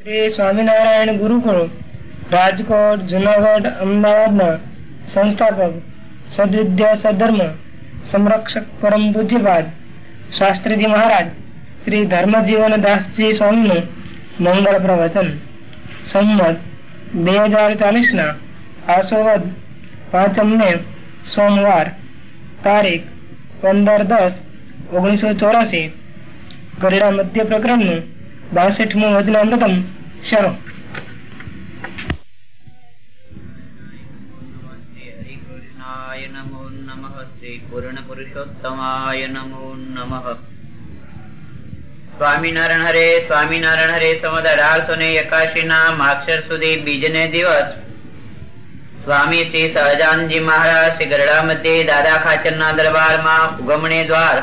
શ્રી સ્વામિનારાયણ ગુરુકુળ, રાજકોટ, જુનાગઢ, અમદાવાદના સંસ્થાપક સદવિદ્યા સધર્મ સંરક્ષક પરમ પૂજ્યપાદ શાસ્ત્રીજી મહારાજ શ્રી ધર્મજીવન દાસજી સ્વામીનું મંગળ પ્રવચન. સંમત બે હજાર ચાલીસના આસોવદ પાંચમ મે સોમવાર તારીખ પંદર દસ ઓગણીસો ચોરાસી ગરડા મધ્ય પ્રકરણનું બાસઠમું શરૂ નમો નમઃ. શ્રી નમો ને ના દિવસ. સ્વામી શ્રી સહજાનજી મહારાજ, શ્રી ગરડા મધ્યે દાદા ખાચર ના ઉગમણી દ્વાર.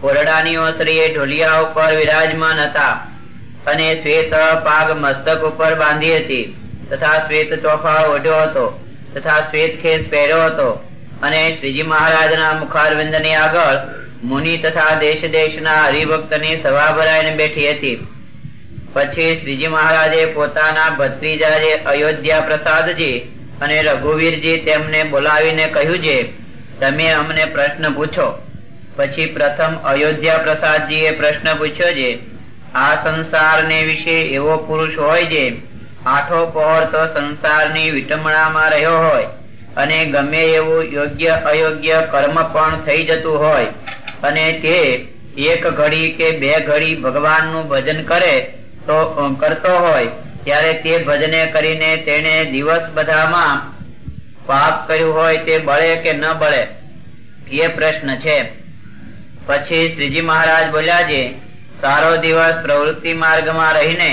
કોરડાની ઓસરીએ ઢોલિયા ઉપર વિરાજમાન હતા. અને શ્વેત પાગ મસ્તક ઉપર બાંધી હતી. તથા શ્વેત ચોફા ઓઢ્યો હતો. તથા શ્વેત ખેસ પહેર્યો હતો. અને શ્રીજી મહારાજના મુખારવિંદની આગળ મુનિ તથા દેશ દેશના હરિભક્તની સભા ભરાઈને બેઠી હતી. પછી શ્રીજી મહારાજે પોતાના ભત્રીજા અયોધ્યા પ્રસાદજી અને રઘુવીરજી તેમને બોલાવીને કહ્યું છે તમે અમને પ્રશ્ન પૂછો. પછી પ્રથમ અયોધ્યા પ્રસાદજીએ પ્રશ્ન પૂછ્યો છે આ સંસારને વિશે એવો પુરુષ હોય જે આઠો પહોર તો સંસારની વિટમણામાં રહ્યો હોય અને ગમે એવું યોગ્ય અયોગ્ય કર્મ પણ થઈ જતું હોય અને તે એક ઘડી કે બે ઘડી ભગવાનનું ભજન કરે તો કરતો હોય, ત્યારે તે ભજને કરીને તેણે દિવસ બધામાં પાપ કર્યું હોય તે બળે કે ન બળે? એ પ્રશ્ન છે. પછી શ્રીજી મહારાજ બોલ્યા છે સારો દિવસ પ્રવૃત્તિ માર્ગમાં રહીને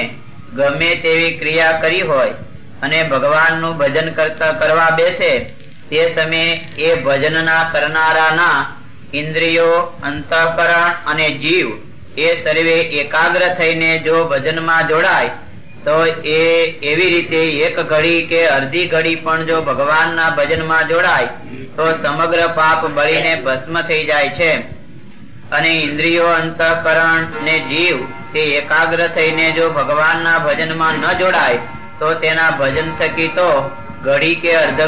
ગમે તેવી ક્રિયા કરી હોય અને ભગવાનનું ભજન કરતા કરવા બેસે, તે સમયે એ ભજનના કરનારાના ઇન્દ્રિયો, અંતઃકરણ અને જીવ એ સર્વે એકાગ્ર થઈને જો ભજનમાં જોડાય, તો એ એવી રીતે એક ઘડી કે અડધી ઘડી પણ જો ભગવાનના ભજનમાં જોડાય, તો સમગ્ર પાપ બળીને ભસ્મ થઈ જાય છે. અને ઇન્દ્રિયો અંતઃકરણ ને જીવ તે એકાગ્ર થઈને જો ભગવાનના ભજનમાં ન જોડાય, તો તેના ભજન થકી તો ઘડી કે અર્ધ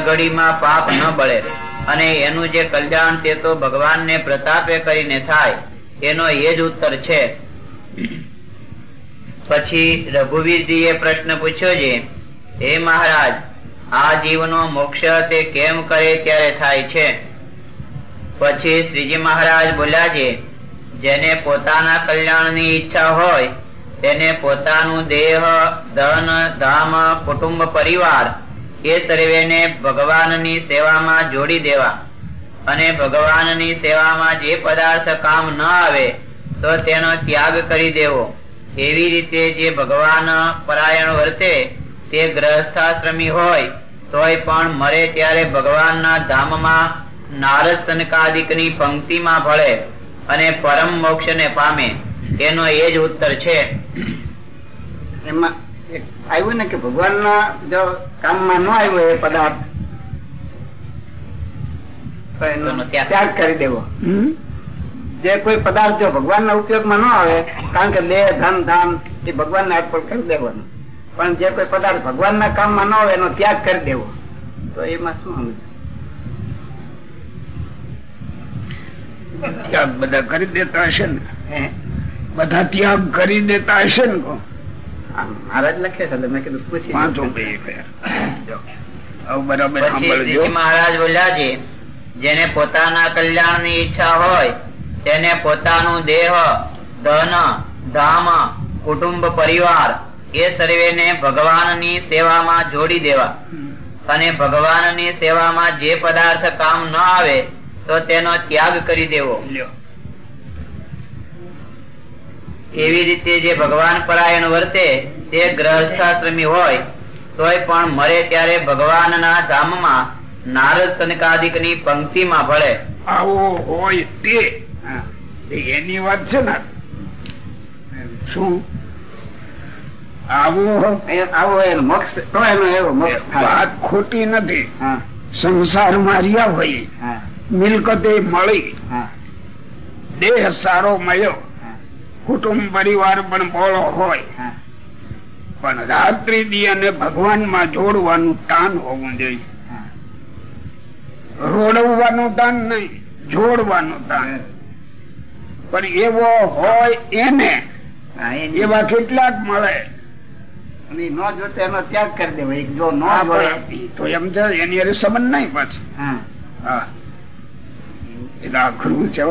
પાપ ન બળે. અને એનું જે કલ્યાણ તે તો ભગવાનને પ્રતાપે કરીને થાય, એનો એ જ ઉત્તર છે. પછી રઘુવીરજી એ પ્રશ્ન પૂછ્યો છે, હે મહારાજ, આ જીવનો મોક્ષ તે કેમ કરે ત્યારે થાય છે? પછી શ્રીજી મહારાજ બોલ્યા છે જેને પોતાના કલ્યાણની ઈચ્છા હોય, તેને પોતાનું દેહ, ધન, ધામ, કુટુંબ, પરિવાર એ સર્વેને ભગવાનની સેવામાં જોડી દેવા. અને ભગવાનની સેવામાં જે પદાર્થ કામ ન આવે, તો તેનો ત્યાગ કરી દેવો. એવી રીતે જે ભગવાન પરાયણ વર્તે, તે ગ્રહસ્થાશ્રમી હોય, તોય પણ મરે ત્યારે ભગવાનના ધામમાં નારદ સનકાદિકની પંક્તિમાં ભળે. અને પરમ મોક્ષ ને પામે એનો એ જ ઉત્તર છે. એમાં આવ્યું ને કે ભગવાન ના જો કામમાં ન આવ્યો એ પદાર્થ. ત્યાગ કરી દેવો. જે કોઈ પદાર્થ જો ભગવાન ના ઉપયોગમાં ન આવે કારણ કે દેહ ધન ધામ એ ભગવાન ને અર્પણ કરી દેવાનું. પણ જે કોઈ પદાર્થ ભગવાન ના કામમાં ન આવે એનો ત્યાગ કરી દેવો. તો એમાં શું સમજ? ત્યાગ બધા કરી દેતા હશે ને? બધા ત્યાગ કરી દેતા હશે ને? મહારાજ લખે છે મેં કીધું પૂછી વાંચો બરાબર મહારાજ બોલ્યા છે જેને પોતાના કલ્યાણની ઈચ્છા હોય તેને પોતાનું દેહ ધન ધામ કુટુંબ પરિવાર એ સર્વેને ભગવાનની સેવામાં જોડી દેવા. અને ભગવાનની સેવામાં જે પદાર્થ કામ ન આવે તો તેનો ત્યાગ કરી દેવો. એવી રીતે જે ભગવાન પરાયણ વર્તે તે ગ્રહસ્થાશ્રમી હોય તોય પણ મરે ત્યારે ભગવાનના ધામમાં નારદ સનકાદિકની પંક્તિમાં ભળે. આવો હોય તે. એની વાત છે ને. શું? આવું. એ આવો એનો મોક્ષ એનો એવો મોક્ષ વાત ખોટી નથી. સંસાર સંસાર રહ્યા હોય. મિલકતે મળી દેહ સારો મળ્યો. કુટુંબ પરિવાર પણ બોળો હોય. પણ રાત્રિ દી અને ભગવાનમાં જોડવાનું તાન હોવું જોઈએ. રોડવવાનું તાન નહીં જોડવાનું તાન. પણ એવો હોય એને એવા કેટલાક મળે. અને ન જોતો એનો ત્યાગ કરી દેવો. જો ન તો એમ છે એની સંબંધ નહીં પછી. હા. એ તો છે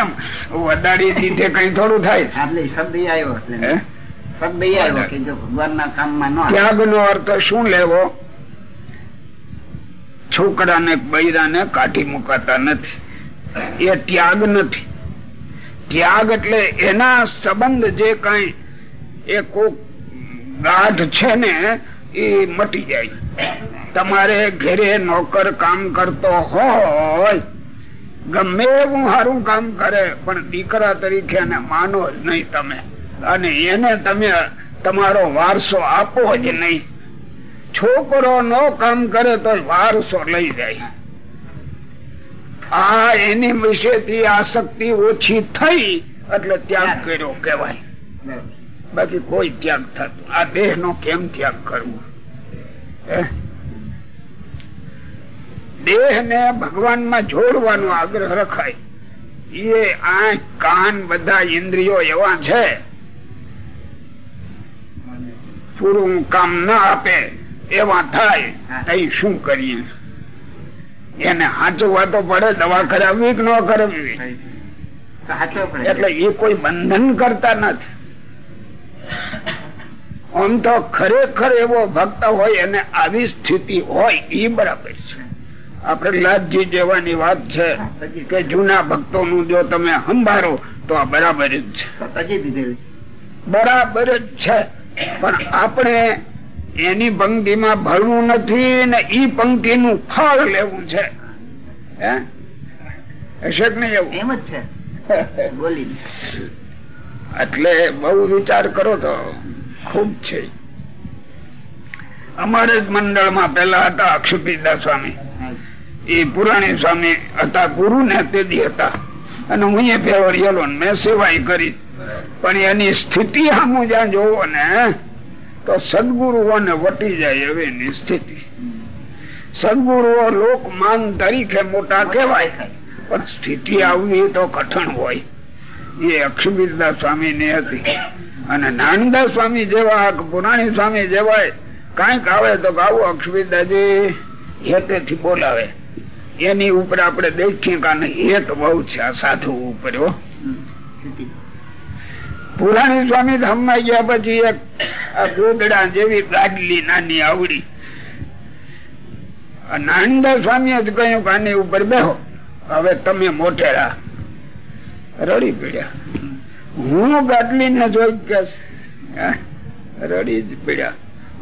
એમ વદાડી દીધે કઈ થોડું થાય આપણે શબ્દ આવ્યો એટલે. શબ્દ આવ્યો કે જો ભગવાન ના કામમાં ન ત્યાગ નો અર્થ શું લેવો? છોકરાને બૈરાને કાઢી મુકાતા નથી. એ ત્યાગ નથી. ત્યાગ એટલે એના સંબંધ જે કઈ એ કોક ગાઢ છે ને એ મટી જાય. તમારે ઘરે નોકર કામ કરતો હોય ગમે એવું સારું કામ કરે, પણ દીકરા તરીકે એને માનો જ નહીં તમે. અને એને તમે તમારો વારસો આપો જ નહીં. છોકરો નો કામ કરે તો વારસો લઈ જાય. આ એની વિશેથી આસક્તિ ઓછી થઈ, એટલે ત્યાગ કર્યો કેવાય બાકી કોઈ ત્યાગ થતું, આ દેહ નો કેમ ત્યાગ કરવો? હે? દેહ ને ભગવાનમાં જોડવાનો આગ્રહ રખાય. એ આંખ કાન બધા ઇન્દ્રિયો એવા છે. પૂરું કામ ના આપે એવા થાય એ શું કરીએ? એને હાચવા તો પડે દવા કરાવવી કે ન કરાવવી? એટલે એ કોઈ બંધન કરતા નથી. આમ તો ખરેખર એવો ભક્ત હોય અને આવી સ્થિતિ હોય એ બરાબર છે. આપણે લાલજી જેવાની વાત છે કે જૂના ભક્તો નું જો તમે સંભાળો તો આ બરાબર જ છે. બરાબર જ છે. પણ આપણે એની પંક્તિમાં ભરવું નથી ને ઈ પંક્તિ નું ફળ લેવું છે. હે? હશે કે નહીં એવું? એમ જ છે. બોલી. એટલે બહુ વિચાર કરો તો ખૂબ છે. અમારે જ મંડળમાં પેલા હતા અક્ષુપીદાસ સ્વામી. એ પુરાણી સ્વામી હતા ગુરુ ને તેદી હતા. અને હું એ ફેવરિયેલો મેં સેવાય કરી. પણ એની સ્થિતિ સામું જ્યાં જોવો ને, તો સદગુરુઓને વટી જાય એવી એની સ્થિતિ. સદગુરુઓ લોકમાન તરીકે મોટા કહેવાય, પણ સ્થિતિ આવવી તો કઠણ હોય. એ અક્ષુબીરદાસ સ્વામી ની હતી. અને નાનદાસ સ્વામી જેવા, પુરાણી સ્વામી જેવા કંઈક આવે તો આવો અક્ષુબીરદાસજી હેતેથી બોલાવે. એની ઉપર આપણે દેખીએ કારણ એક બહુ છે, આ સાધુ ઉપર પુરાણી સ્વામી ધામમાં ગયા પછી એક ગોદડા જેવી ગાડલી નાની આવડી. આ સ્વામી જ કહ્યું કે આની ઉપર બેહો. હવે તમે મોટેરા રડી પડ્યા. હું ગાડલી ને જોઈ કે રડી જ પડ્યા.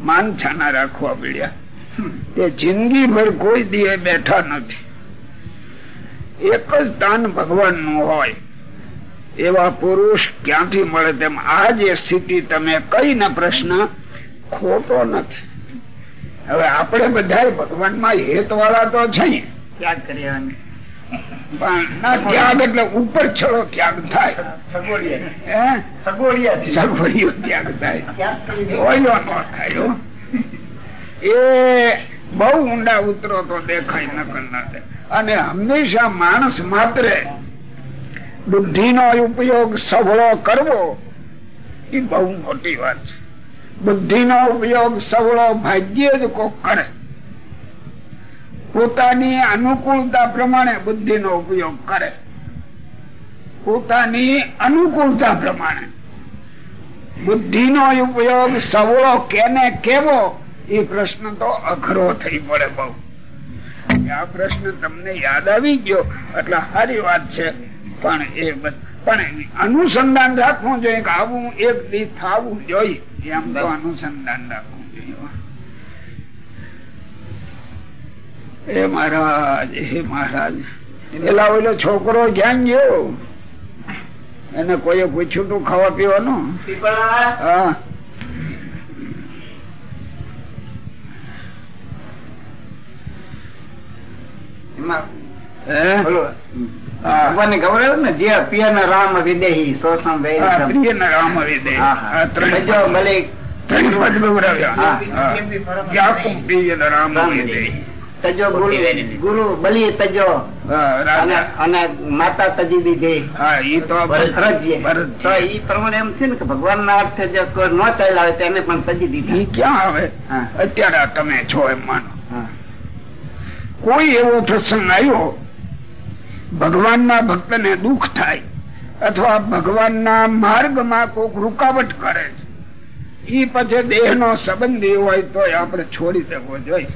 માનછાના રાખવા પડ્યા. તે જિંદગી ભર કોઈ દીએ બેઠા નથી. એક જ તાન ભગવાનનું હોય. એવા પુરુષ ક્યાંથી મળે તેમ આ જે સ્થિતિ તમે કઈ ના પ્રશ્ન ખોટો નથી. હવે આપણે બધા ભગવાનમાં હેત વાળા તો છે પણ ના ત્યાગ એટલે ઉપર છડો ત્યાગ થાય. હે? સગવડીઓ ત્યાગ થાય. એ બહુ ઊંડા ઉતરો તો દેખાય નકર ના દે અને હંમેશા માણસ માત્ર બુદ્ધિનો ઉપયોગ સવળો કરવો, એ બહુ મોટી વાત છે. બુદ્ધિનો ઉપયોગ સવળો ભાગ્યે જ કોક કરે. પોતાની અનુકૂળતા પ્રમાણે બુદ્ધિનો ઉપયોગ કરે. પોતાની અનુકૂળતા પ્રમાણે. બુદ્ધિનો ઉપયોગ સવળો કેને કેવો, એ પ્રશ્ન તો અઘરો થઈ પડે બહુ. આ પ્રશ્ન તમને યાદ આવી ગયો. એટલે સારી વાત છે. પણ એ પણ અનુસંધાન રાખવું જોઈએ કે આવું એક દી થવું જોઈએ એમ તો અનુસંધાન રાખવું જોઈએ. એ મહારાજ હે મહારાજ. પેલા ઓલો છોકરો જ્ઞાન ગયો? એને કોઈએ પૂછ્યું તું ખાવા પીવાનું? હા. ખબર ને જે રામ વિદેહી શોષણ. પ્રિય ને રામ. ત્રણ રામ તજો ગુરુ ગુરુ બલી તજો. અને માતા તજી દીધી હા ઈ તો તો ઈ પ્રમાણે એમ છે ને કે ભગવાન ના અર્થે જે કોઈ ન ચાલ્યા હોય તેને પણ તજી દીધી. ક્યાં આવે? હા. અત્યારે તમે છો એમ માનો. કોઈ એવો પ્રસંગ આવ્યો? ભગવાનના ભક્તને દુઃખ થાય અથવા ભગવાનના માર્ગમાં કોઈક રૂકાવટ કરે ઈ પછી દેહનો સંબંધી હોય તો આપણે છોડી દેવો જોઈએ.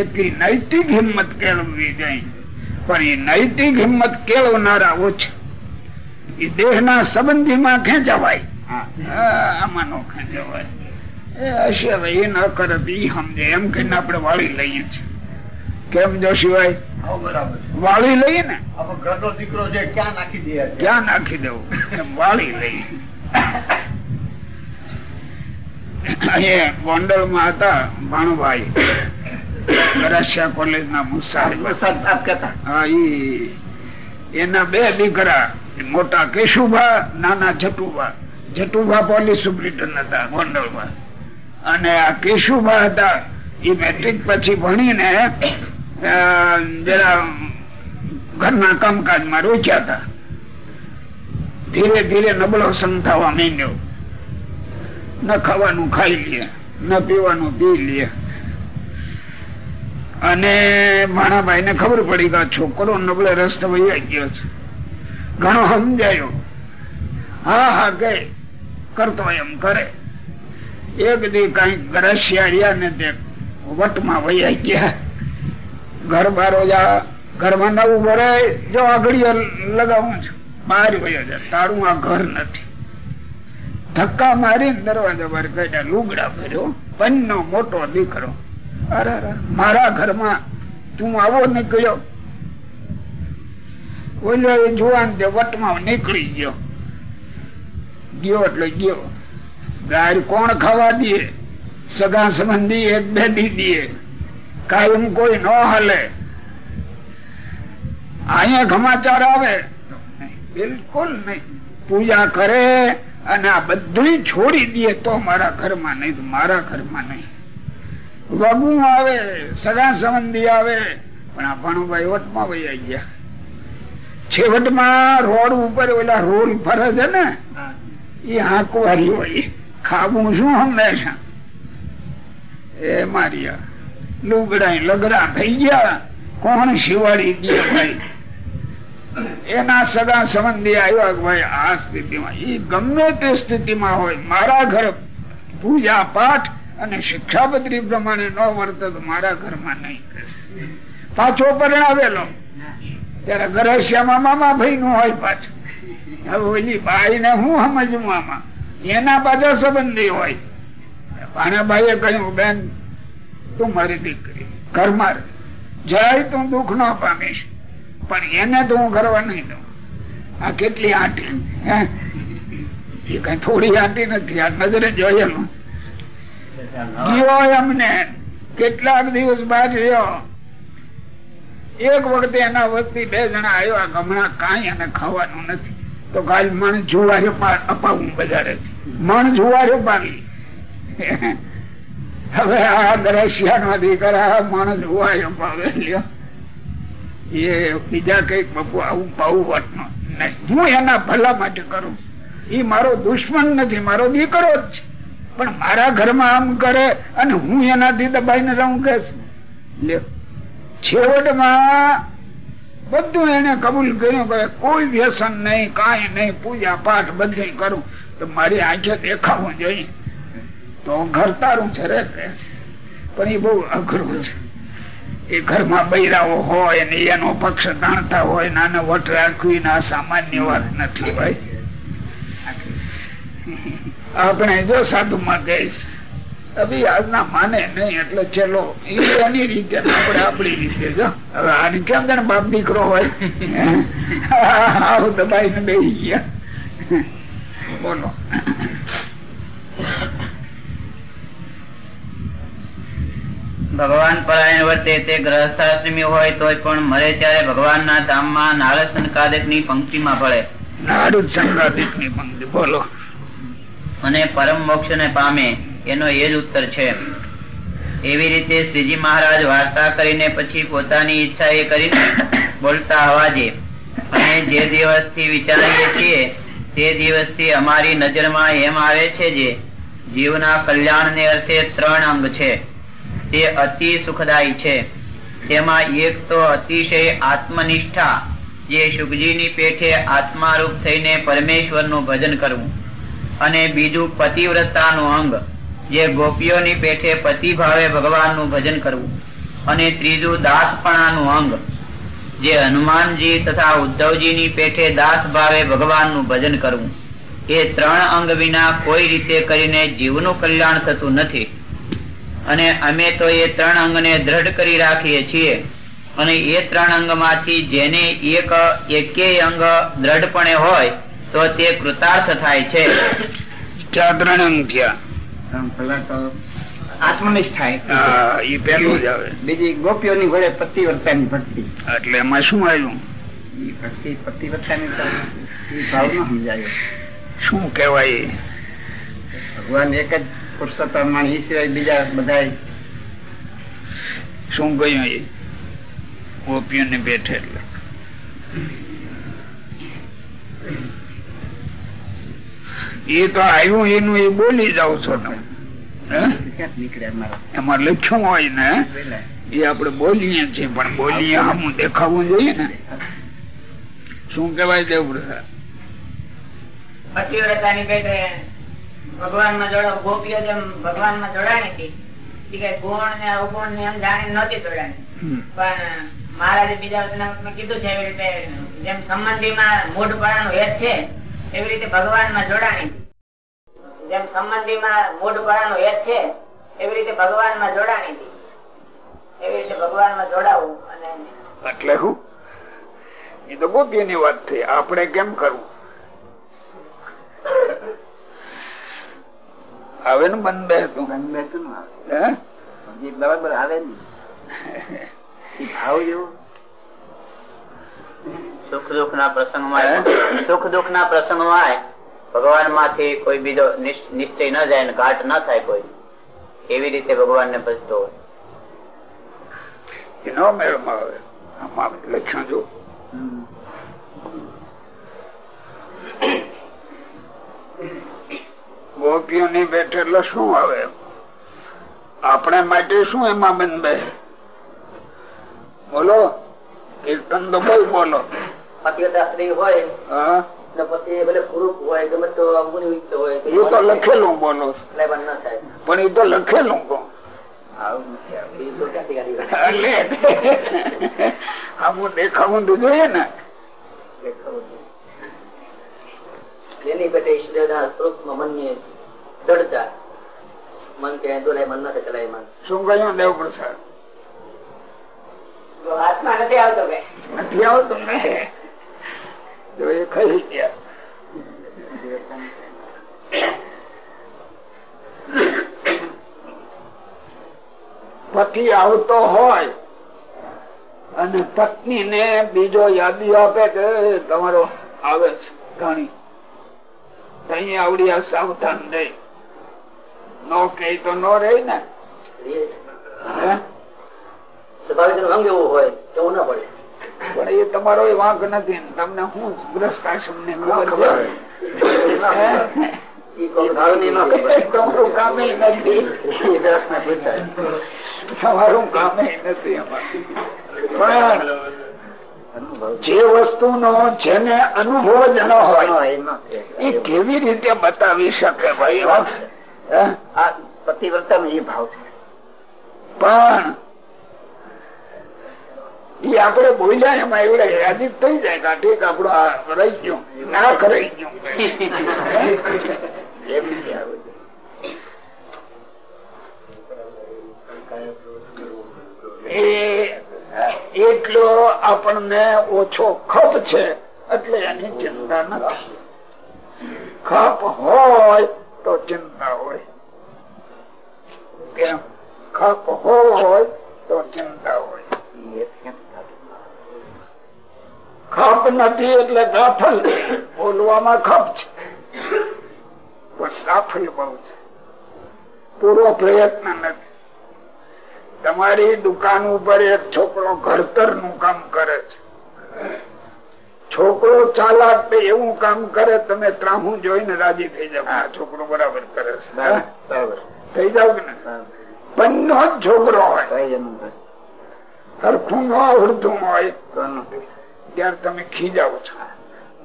એટલી નૈતિક હિંમત કેળવવી જોઈએ. પણ એ નૈતિક હિંમત કેળવનારા ઓછા. એ દેહના સંબંધીમાં ખેંચાવાય. આમાં નો ખેંચાવાય. એ હશે એ ન કરે એ સમજે. એમ કહીને આપણે વાળી લઈએ છીએ. કેમ જોશીભાઈ વાળી લઈએ ને? ઘરનો દીકરો છે ક્યાં નાખી દે ક્યાં નાખી દેવું વાળી લઈ અહીંયા ગોંડલમાં હતા ભાણુભાઈ. ગરાસિયા કોલેજ ના મુસાફર હા ઈ એના બે દીકરા મોટા કેશુભા નાના જટુભા. જટુભા પોલીસ સુપ્રિન્ટેન્ડન્ટ હતા ગોંડલમાં. અને આ કેશુભા હતા એ મેટ્રિક પછી ભણીને જરા ઘરના કામકાજમાં રોક્યા હતા. ધીરે ધીરે નબળો સંગ થવા માંડ્યો. ન ખાવાનું ખાઈ લે, ન પીવાનું પી લે. અને ભાણાભાઈ ને ખબર પડી કે છોકરો નબળે રસ્તે વહી ગયો છે. ઘણો સમજાયો. હા હા, કે કરતો એમ કરે. એક દી કઈ રશિયા રહ્યા ને તે વટમાં વહી ગયા. ઘર બારો જા ઘરમાં નવું ભરે જો આગળીઓ લગાવું છું બહાર તારું આ ઘર નથી. ધક્કા મારી દરવાજા પર કાઢ્યા, લુગડા ભર્યો પન્નો મોટો દીકરો. અરે, મારા ઘરમાં તું આવો નીકળ્યો. ઓલો એ જુવાન તે વટમાં નીકળી ગયો. ગયો એટલે ગયો. ગાય કોણ ખાવા દે? સગા સંબંધી એક બે દી દે. કાયમ કોઈ ન હાલે. અહીંયા ઘમાચાર આવે. બિલકુલ નહીં. પૂજા કરે અને આ બધું છોડી દે તો મારા ઘરમાં નહીં મારા ઘરમાં નહીં. વગું આવે, સગા સંબંધી આવે, પણ આ ભાણુભાઈ વટમાં વહી ગયા. છેવટમાં રોડ ઉપર ઓલા રોલ ફરે છે ને, એ હાંકવારી હોય. ખાવું શું હંમેશા? એ મારિયા લુગડા લગડા થઈ ગયા. કોણ શિવાડી દે ભાઈ? એના સગા સંબંધી આવ્યા ભાઈ, આ સ્થિતિમાં એ ગમે તે સ્થિતિમાં હોય, મારા ઘર પૂજા પાઠ અને શિક્ષાપત્રી પ્રમાણે ન વર્તે મારા ઘરમાં નહીં પાછો પરણાવેલો ત્યારે ઘરશ્યામાં મામા ભાઈ નું હોય પાછું. હવે ઓલી બાઈ ને હું સમજવું આમાં? એના પાછા સંબંધી હોય. ભાણાભાઈએ કહ્યું, બેન તું મારી દીકરી. ઘરમાં જાય તું દુઃખ ન પામીશ પણ એને તો હું કરવા નહીં દઉં. આ કેટલી આંટી. એ કઈ થોડી આંટી નથી. આ નજરે જોયેલું. ગયો એમને. કેટલાક દિવસ બાદ રહ્યો. એક વખતે એના વસ્તી બે જણા આવ્યા. ગમણા કાંઈ એને ખાવાનું નથી. તો કાલ મણ જુવારે અપાવું બજારે મણ જુવારે પાવી હવે આ દ્રશ્ય દીકરા માણસ જુવારે પાવે એ બીજા કંઈક બપુ આવું પાવું વટનો નહીં. હું એના ભલા માટે કરું. એ મારો દુશ્મન નથી, મારો દીકરો જ છે. પણ મારા ઘરમાં આમ કરે અને હું એનાથી દબાઈને રહું કે લ્યો. છેવટમાં બધું એને કબૂલ કર્યું કે કોઈ વ્યસન નહીં, કાંઈ નહીં, પૂજા પાઠ બધું કરું. તો મારી આંખે દેખાવું જોઈએ. તો ઘર તારું છે રે કહે છે. પણ એ બહુ અઘરું છે. એ ઘરમાં બૈરાઓ હોય ને એનો પક્ષ તાણતા હોય નાના વટ રાખવી ના સામાન્ય વાત નથી ભાઈ. આપણે જો સાધુમાં કહીશ અભી આજના માને નહીં, એટલે ચલો એની રીતે આપણે આપણી રીતે જો. હવે આને કેમ જાણે બાપ દીકરો હોય? આવું દબાઈ ને બેસી ગયા. બોલો. ભગવાન પરાયણ વર્તે તે ગ્રહસ્થાશ્રમી હોય તોય પણ મરે ત્યારે ભગવાનના ધામમાં નારદ સંકાદકની પંક્તિમાં ભળે. નારદ સંકાદકની પંક્તિ બોલો. અને પરમ મોક્ષ ને પામે એનો એ જ ઉત્તર છે. એવી રીતે શ્રીજી મહારાજ વાર્તા કરીને પછી પોતાની ઈચ્છા એ કરીને બોલતા અવાજે અને જે દિવસથી વિચારીએ છીએ તે દિવસથી અમારી નજરમાં એમ આવે છે જે જીવના કલ્યાણને અર્થે ત્રણ અંગ છે. તે અતિ સુખદાયી છે. તેમાં એક તો અતિશય આત્મનિષ્ઠા, જે શુકજીની પેઠે આત્મારૂપ થઈને પરમેશ્વરનું ભજન કરવું. અને બીજું પતિવ્રતાનું અંગ, જે ગોપીઓની પેઠે પતિ ભાવે ભગવાનનું ભજન કરવું. અને ત્રીજું દાસપણાનું અંગ, જે હનુમાનજી તથા ઉદ્ધવજીની પેઠે દાસ ભાવે ભગવાનનું ભજન કરવું. એ ત્રણ અંગ વિના કોઈ રીતે કરીને જીવનું કલ્યાણ થતું નથી. અને અમે તો એ ત્રણ અંગને દ્રઢ કરી રાખીએ છીએ. અને એ ત્રણ અંગમાંથી જેને એક એકેય અંગ દ્રઢપણે હોય તો તે કૃતાર્થ થાય છે. ક્યાં ત્રણ અંગ થયા. પેલા તો આત્મનિષ્ઠા ઈ જ આવે. બીજી ગોપીઓની વડે પતિવ્રતાની ભક્તિ. એટલે એમાં શું આવ્યું? ભક્તિ પતિવ્રતાની ભાવ ન સમજાયો. શું કહેવાય? ભગવાન એક જ પુરુષોત્તમ માણી સિવાય બીજા બધા શું ગયું એ? ગોપીઓને બેઠે એટલે. એ તો આવ્યું એનું એ બોલી જાવ છો તમે. એમાં લખ્યું હોય ને એ આપડે બોલીએ છીએ પણ બોલીએ આમ દેખાવું જોઈએ ને. શું કેવાય દેવપ્રસાદ પતિવ્રતાની પેટે ભગવાનમાં જોડાવ ગોપીઓ જેમ ભગવાનમાં જોડાણી હતી કે ગુણ ને અવગુણ ને એમ જાણી નહોતી જોડાણી પણ મહારાજે બીજા કીધું છે એવી રીતે જેમ સંબંધીમાં મૂઢપણાનો હેત છે એવી રીતે ભગવાનમાં જોડાણી. હતી. જેમ સંબંધીમાં મૂઢપણાનો હેત છે એવી રીતે ભગવાનમાં જોડાણી હતી એવી રીતે ભગવાનમાં જોડાવું અને એટલે શું એ તો ગોપીની વાત થઈ. આપણે કેમ કરવું? આવે ને મન બેસતું મન બેસતું ને બરાબર આવે ને ભાવ જેવું. સુખ દુઃખ ના પ્રસંગમાં સુખ દુઃખ ના પ્રસંગમાં ભગવાનમાંથી કોઈ બીજો નિશ- નિશ્ચય ન જાય ને ઘાટ ન થાય કોઈ. એવી રીતે ભગવાન ને ભજતો હોય. ન મેળમાં આવે આમાં લક્ષણ જો ગોપીઓની બેઠે એટલે શું આવે? આપણે માટે શું એમાં બંધ બોલો કીર્તન તો બહુ બોલો. સ્ત્રી હોય ને લખેલું પણ ન એ તો આવું દેખાવું તો જોઈએ ને. એની પેટે ઈશ્વરના સ્વરૂપમાં મનની દૃઢતા મન કે દોરાય મન નથી ચલાય મન. શું કહ્યું? દેવ પ્રસાદ હાથમાં નથી આવતો કે? નથી આવતું ને? જો એ ખાઈ ગયા. પતિ આવતો હોય અને પત્ની ને બીજો યાદી આપે કે તમારો આવે છે ઘણી અહીં આવડી સાવધાન રહી. નો કે તો નો રહી ને. હે? સ્વાભાવિકનું અંગ હોય કેવું ન પડે. પણ એ તમારો એ વાંક નથી તમને હું ગ્રસ્તાશ્રમ ને ખબર. તમારું કામે નથી. પણ જે જેને અનુભવ જ ન હોય એ કેવી રીતે બતાવી શકે ભાઈ? આ પતિવ્રતા નો એ ભાવ છે. પણ એ આપડે બોલ્યા એમાં એવડે યાદી થઈ જાય કે ઠીક આપડો રહી ગયો નાક રહી ગયો. એમ એટલો આપણને ઓછો ખપ છે એટલે એની ચિંતા નથી. ખપ હોય તો ચિંતા હોય. ખપ હોય તો ચિંતા હોય? ખપ નથી એટલે ગાફલ. બોલવામાં ખપ છે. ગાફલ બહુ છે. પૂરો પ્રયત્ન નથી. તમારી દુકાન ઉપર એક છોકરો ઘડતરનું કામ કરે છે. છોકરો ચાલાક તે એવું કામ કરે તમે ત્રાહું જોઈને રાજી થઈ જાવ આ છોકરો બરાબર કરે બરાબર. થઈ જાવ કે ને બંને જ છોકરો હોય. સરખું ન આવડતું હોય. ત્યારે તમે ખીજાવ છો.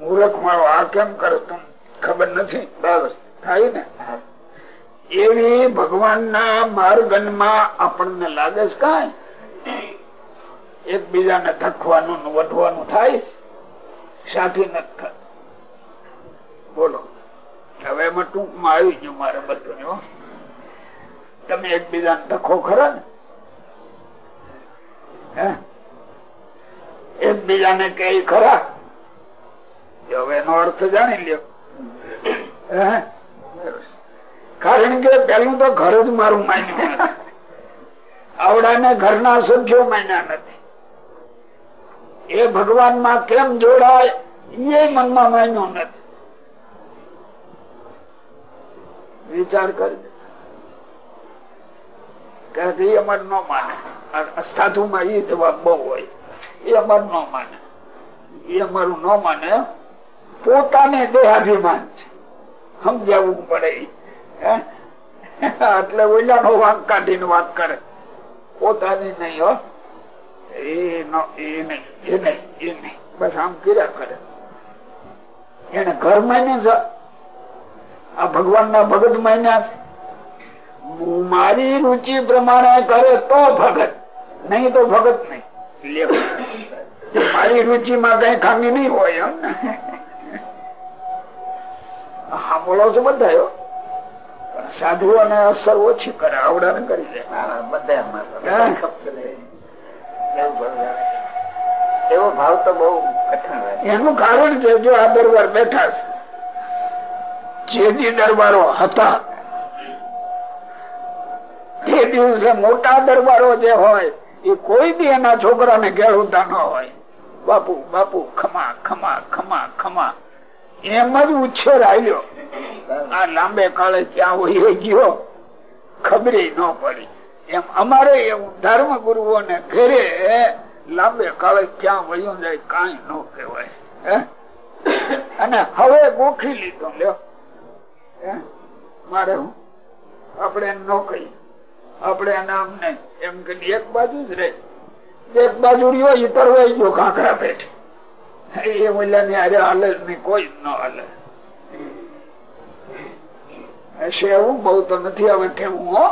મૂર્ખ મારો આ કેમ કરે તું ખબર નથી? બરાબર. થાય ને? એવી ભગવાનના માર્ગનમાં આપણને લાગે છે કઈ? એકબીજાને થકવાનું ને વધવાનું થાય છે? સાથી નથી. બોલો. હવે એમાં ટૂંકમાં આવી ગયું મારે બધું તમે એકબીજાને તખો ખરા ને? એકબીજાને કે ખરા? હવે એનો અર્થ જાણી લ્યો? કારણ કે પેલું તો ઘર જ મારું માન્યું. નથી આવડાને ઘરના સભ્યો માન્યા નથી. એ ભગવાનમાં કેમ જોડાય એ મનમાં માન્યો નથી. વિચાર કરી અમર ન માને. સાધુમાં એ જવાબ બહુ હોય. એ અમર ન માને. એ અમારું ન માને. પોતાને દેહાભિમાન છે. સમજાવવું પડે? એટલે ઓલાનો વાંક કાઢીને વાત કરે. પોતાની નહીં હો. ન એ નહીં. એ નહીં એ નહીં બસ આમ કર્યા કરે. એને ઘર માન્યું છે આ ભગવાન ના ભગત માન્યા છે. મારી રુચિ પ્રમાણે કરે તો ભગત. નહીં તો ભગત નહીં. મારી રુચિ માં કઈ ખામી નહીં હોય એમ ને. હા બોલો છો બધા સાધુ અને અસર ઓછી કરે આવડા ને કરી દે. બધા. એવું ભાવ તો બહુ કઠણ એનું કારણ છે જો આ દરબાર બેઠા છે જે દરબારો હતા, તે દિવસે મોટા દરબારો જે હોય, એ કોઈ બી એના છોકરાને ગેળવતા ન હોય. બાપુ બાપુ, ખમા ખમા ખમા ખમા. એમ જ ઉછેર આવ્યો આ લાંબે કાળે ત્યાં હોય ગયો? ખબરે ન પડી. એમ અમારે એવું ધર્મ ગુરુઓને ઘરે લાંબે કાળે ક્યાં વયું જાય કઈ ન કહેવાય? અને હવે ગોખી લીધો લ્યો? મારે હું? આપણે એમ ન કહી આપણે એના અમને એમ કે એક બાજુ જ રે એક બાજુ રહ્યો, ઈ તરવાઈ ગયો કાંકરા પેઠ એ મૂલ્યા ની હારે હાલે જ નહીં, કોઈ જ ન હાલે. હશે એવું બહુ તો નથી હવે કેવું હો.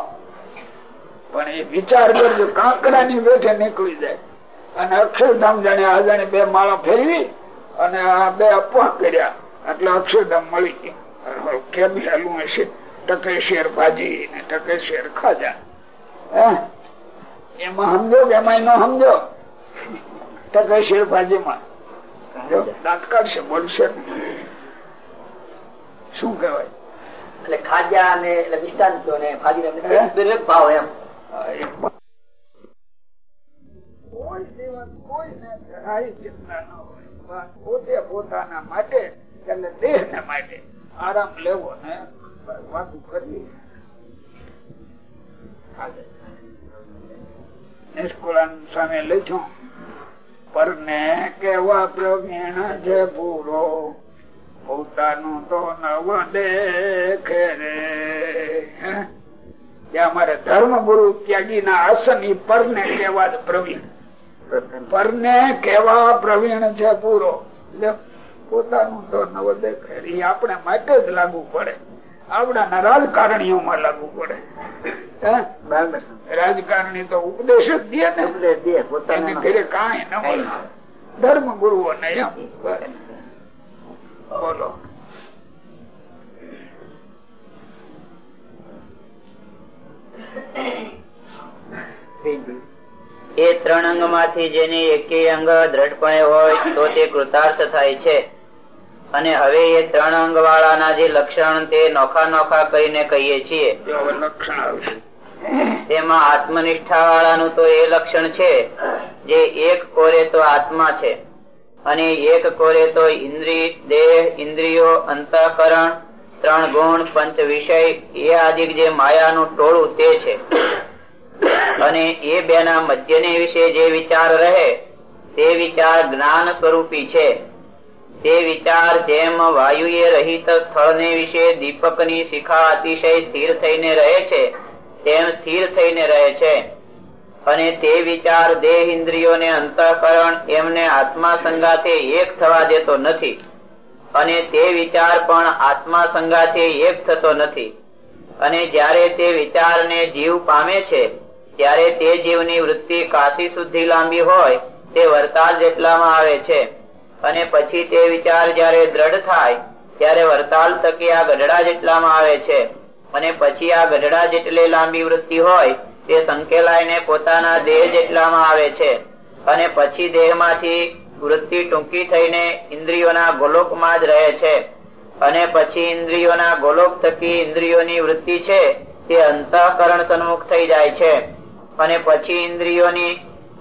પણ એ વિચાર કરજો કાંકરા ની બેઠે નીકળી જાય. અને અક્ષરધામ જાણે આ જાણે બે માળા ફેરવી અને આ બે અપવાહ કર્યા. એટલે અક્ષરધામ મળી કેમ હેલું હશે. ટકે શેર ભાજી ને ટકે શેર ખાજા એમાં સમજો કે એમાં ન સમજો? ટકે શેર ભાજીમાં. સમજો? દાંત કાઢશે બોલશે. શું કહેવાય? એટલે ખાજા અને એટલે મિષ્ટાંતો ને ભાજી? ભાવ એમ. ન પોતે પોતાના માટે દેહ ને માટે આરામ લેવો ને વાત કરવી. નિષ્કુળાન સામે લખ્યું, પરને કેવા પ્રવીણ છે પૂરો પોતાનું તો નવ દેખે રે. ત્યાં અમારે ધર્મ ગુરુ ત્યાગી ના આસન ઈ પરને કેવા જ પ્રવીણ. પરને કેવા પ્રવીણ છે પૂરો. પોતાનું તો નવોદય દેખે આપણે માટે જ લાગુ પડે. આપણા રાજકારણીઓમાં લાગુ પડે. રાજકારણી તો ઉપદેશ જ દે ને. દે ઘરે કાંઈ ન મળે ધર્મ ગુરુઓ ને એમ. Thank બોલો. એ ત્રણ અંગમાંથી જેને એકેય અંગ દ્રઢપણે હોય, તો તે કૃતાર્થ થાય છે. અને હવે એ ત્રણ અંગ વાળાના જે લક્ષણ તે નોખા નોખા કરીને કહીએ છીએ. તેમાં આત્મનિષ્ઠા વાળાનું તો એ લક્ષણ છે, જે એક કોરે તો આત્મા છે. અને એક કોરે તો ઇન્દ્રિય દેહ, ઇન્દ્રિયો, અંતઃકરણ, ત્રણ ગુણ, પંચ વિષય, એ આદિ જે માયાનું ટોળું તે છે. અને એ બેના મધ્યને વિશે જે વિચાર રહે, તે વિચાર જ્ઞાન સ્વરૂપી છે. તે વિચાર જેમ વાયુએ રહિત સ્થળને વિશે દીપકની શિખા અતિશય સ્થિર થઈને રહે છે, તેમ સ્થિર થઈને રહે છે. અને તે વિચાર દેહ ઇન્દ્રિયોને અંતઃકરણ એમને આત્મા સંગાથે એક થવા દેતો નથી. અને તે વિચાર પણ આત્મા સંગાથે એક થતો નથી. અને જ્યારે તે વિચારને જીવ પામે છે ત્યારે તે જીવની વૃત્તિ કાશી સુધી લાંબી હોય, તે વરતાલ જેટલામાં આવે છે. અને પછી તે વિચાર જ્યારે દ્રઢ થાય, ત્યારે વરતાલ થકી આ ગઢડા જેટલામાં આવે છે. અને પછી આ ગઢડા જેટલી લાંબી વૃત્તિ હોય, તે સંકેલાઈને પોતાના દેહ જેટલામાં આવે છે. અને પછી દેહમાંથી વૃત્તિ ટૂંકી થઈને ઇન્દ્રિયોના ગોલોકમાં જ રહે છે. અને પછી ઇન્દ્રિયોના ગોલોક થકી ઇન્દ્રિયોની વૃત્તિ છે, તે અંતઃકરણ સન્મુખ થઈ જાય છે. અને પછી ઇન્દ્રિયોની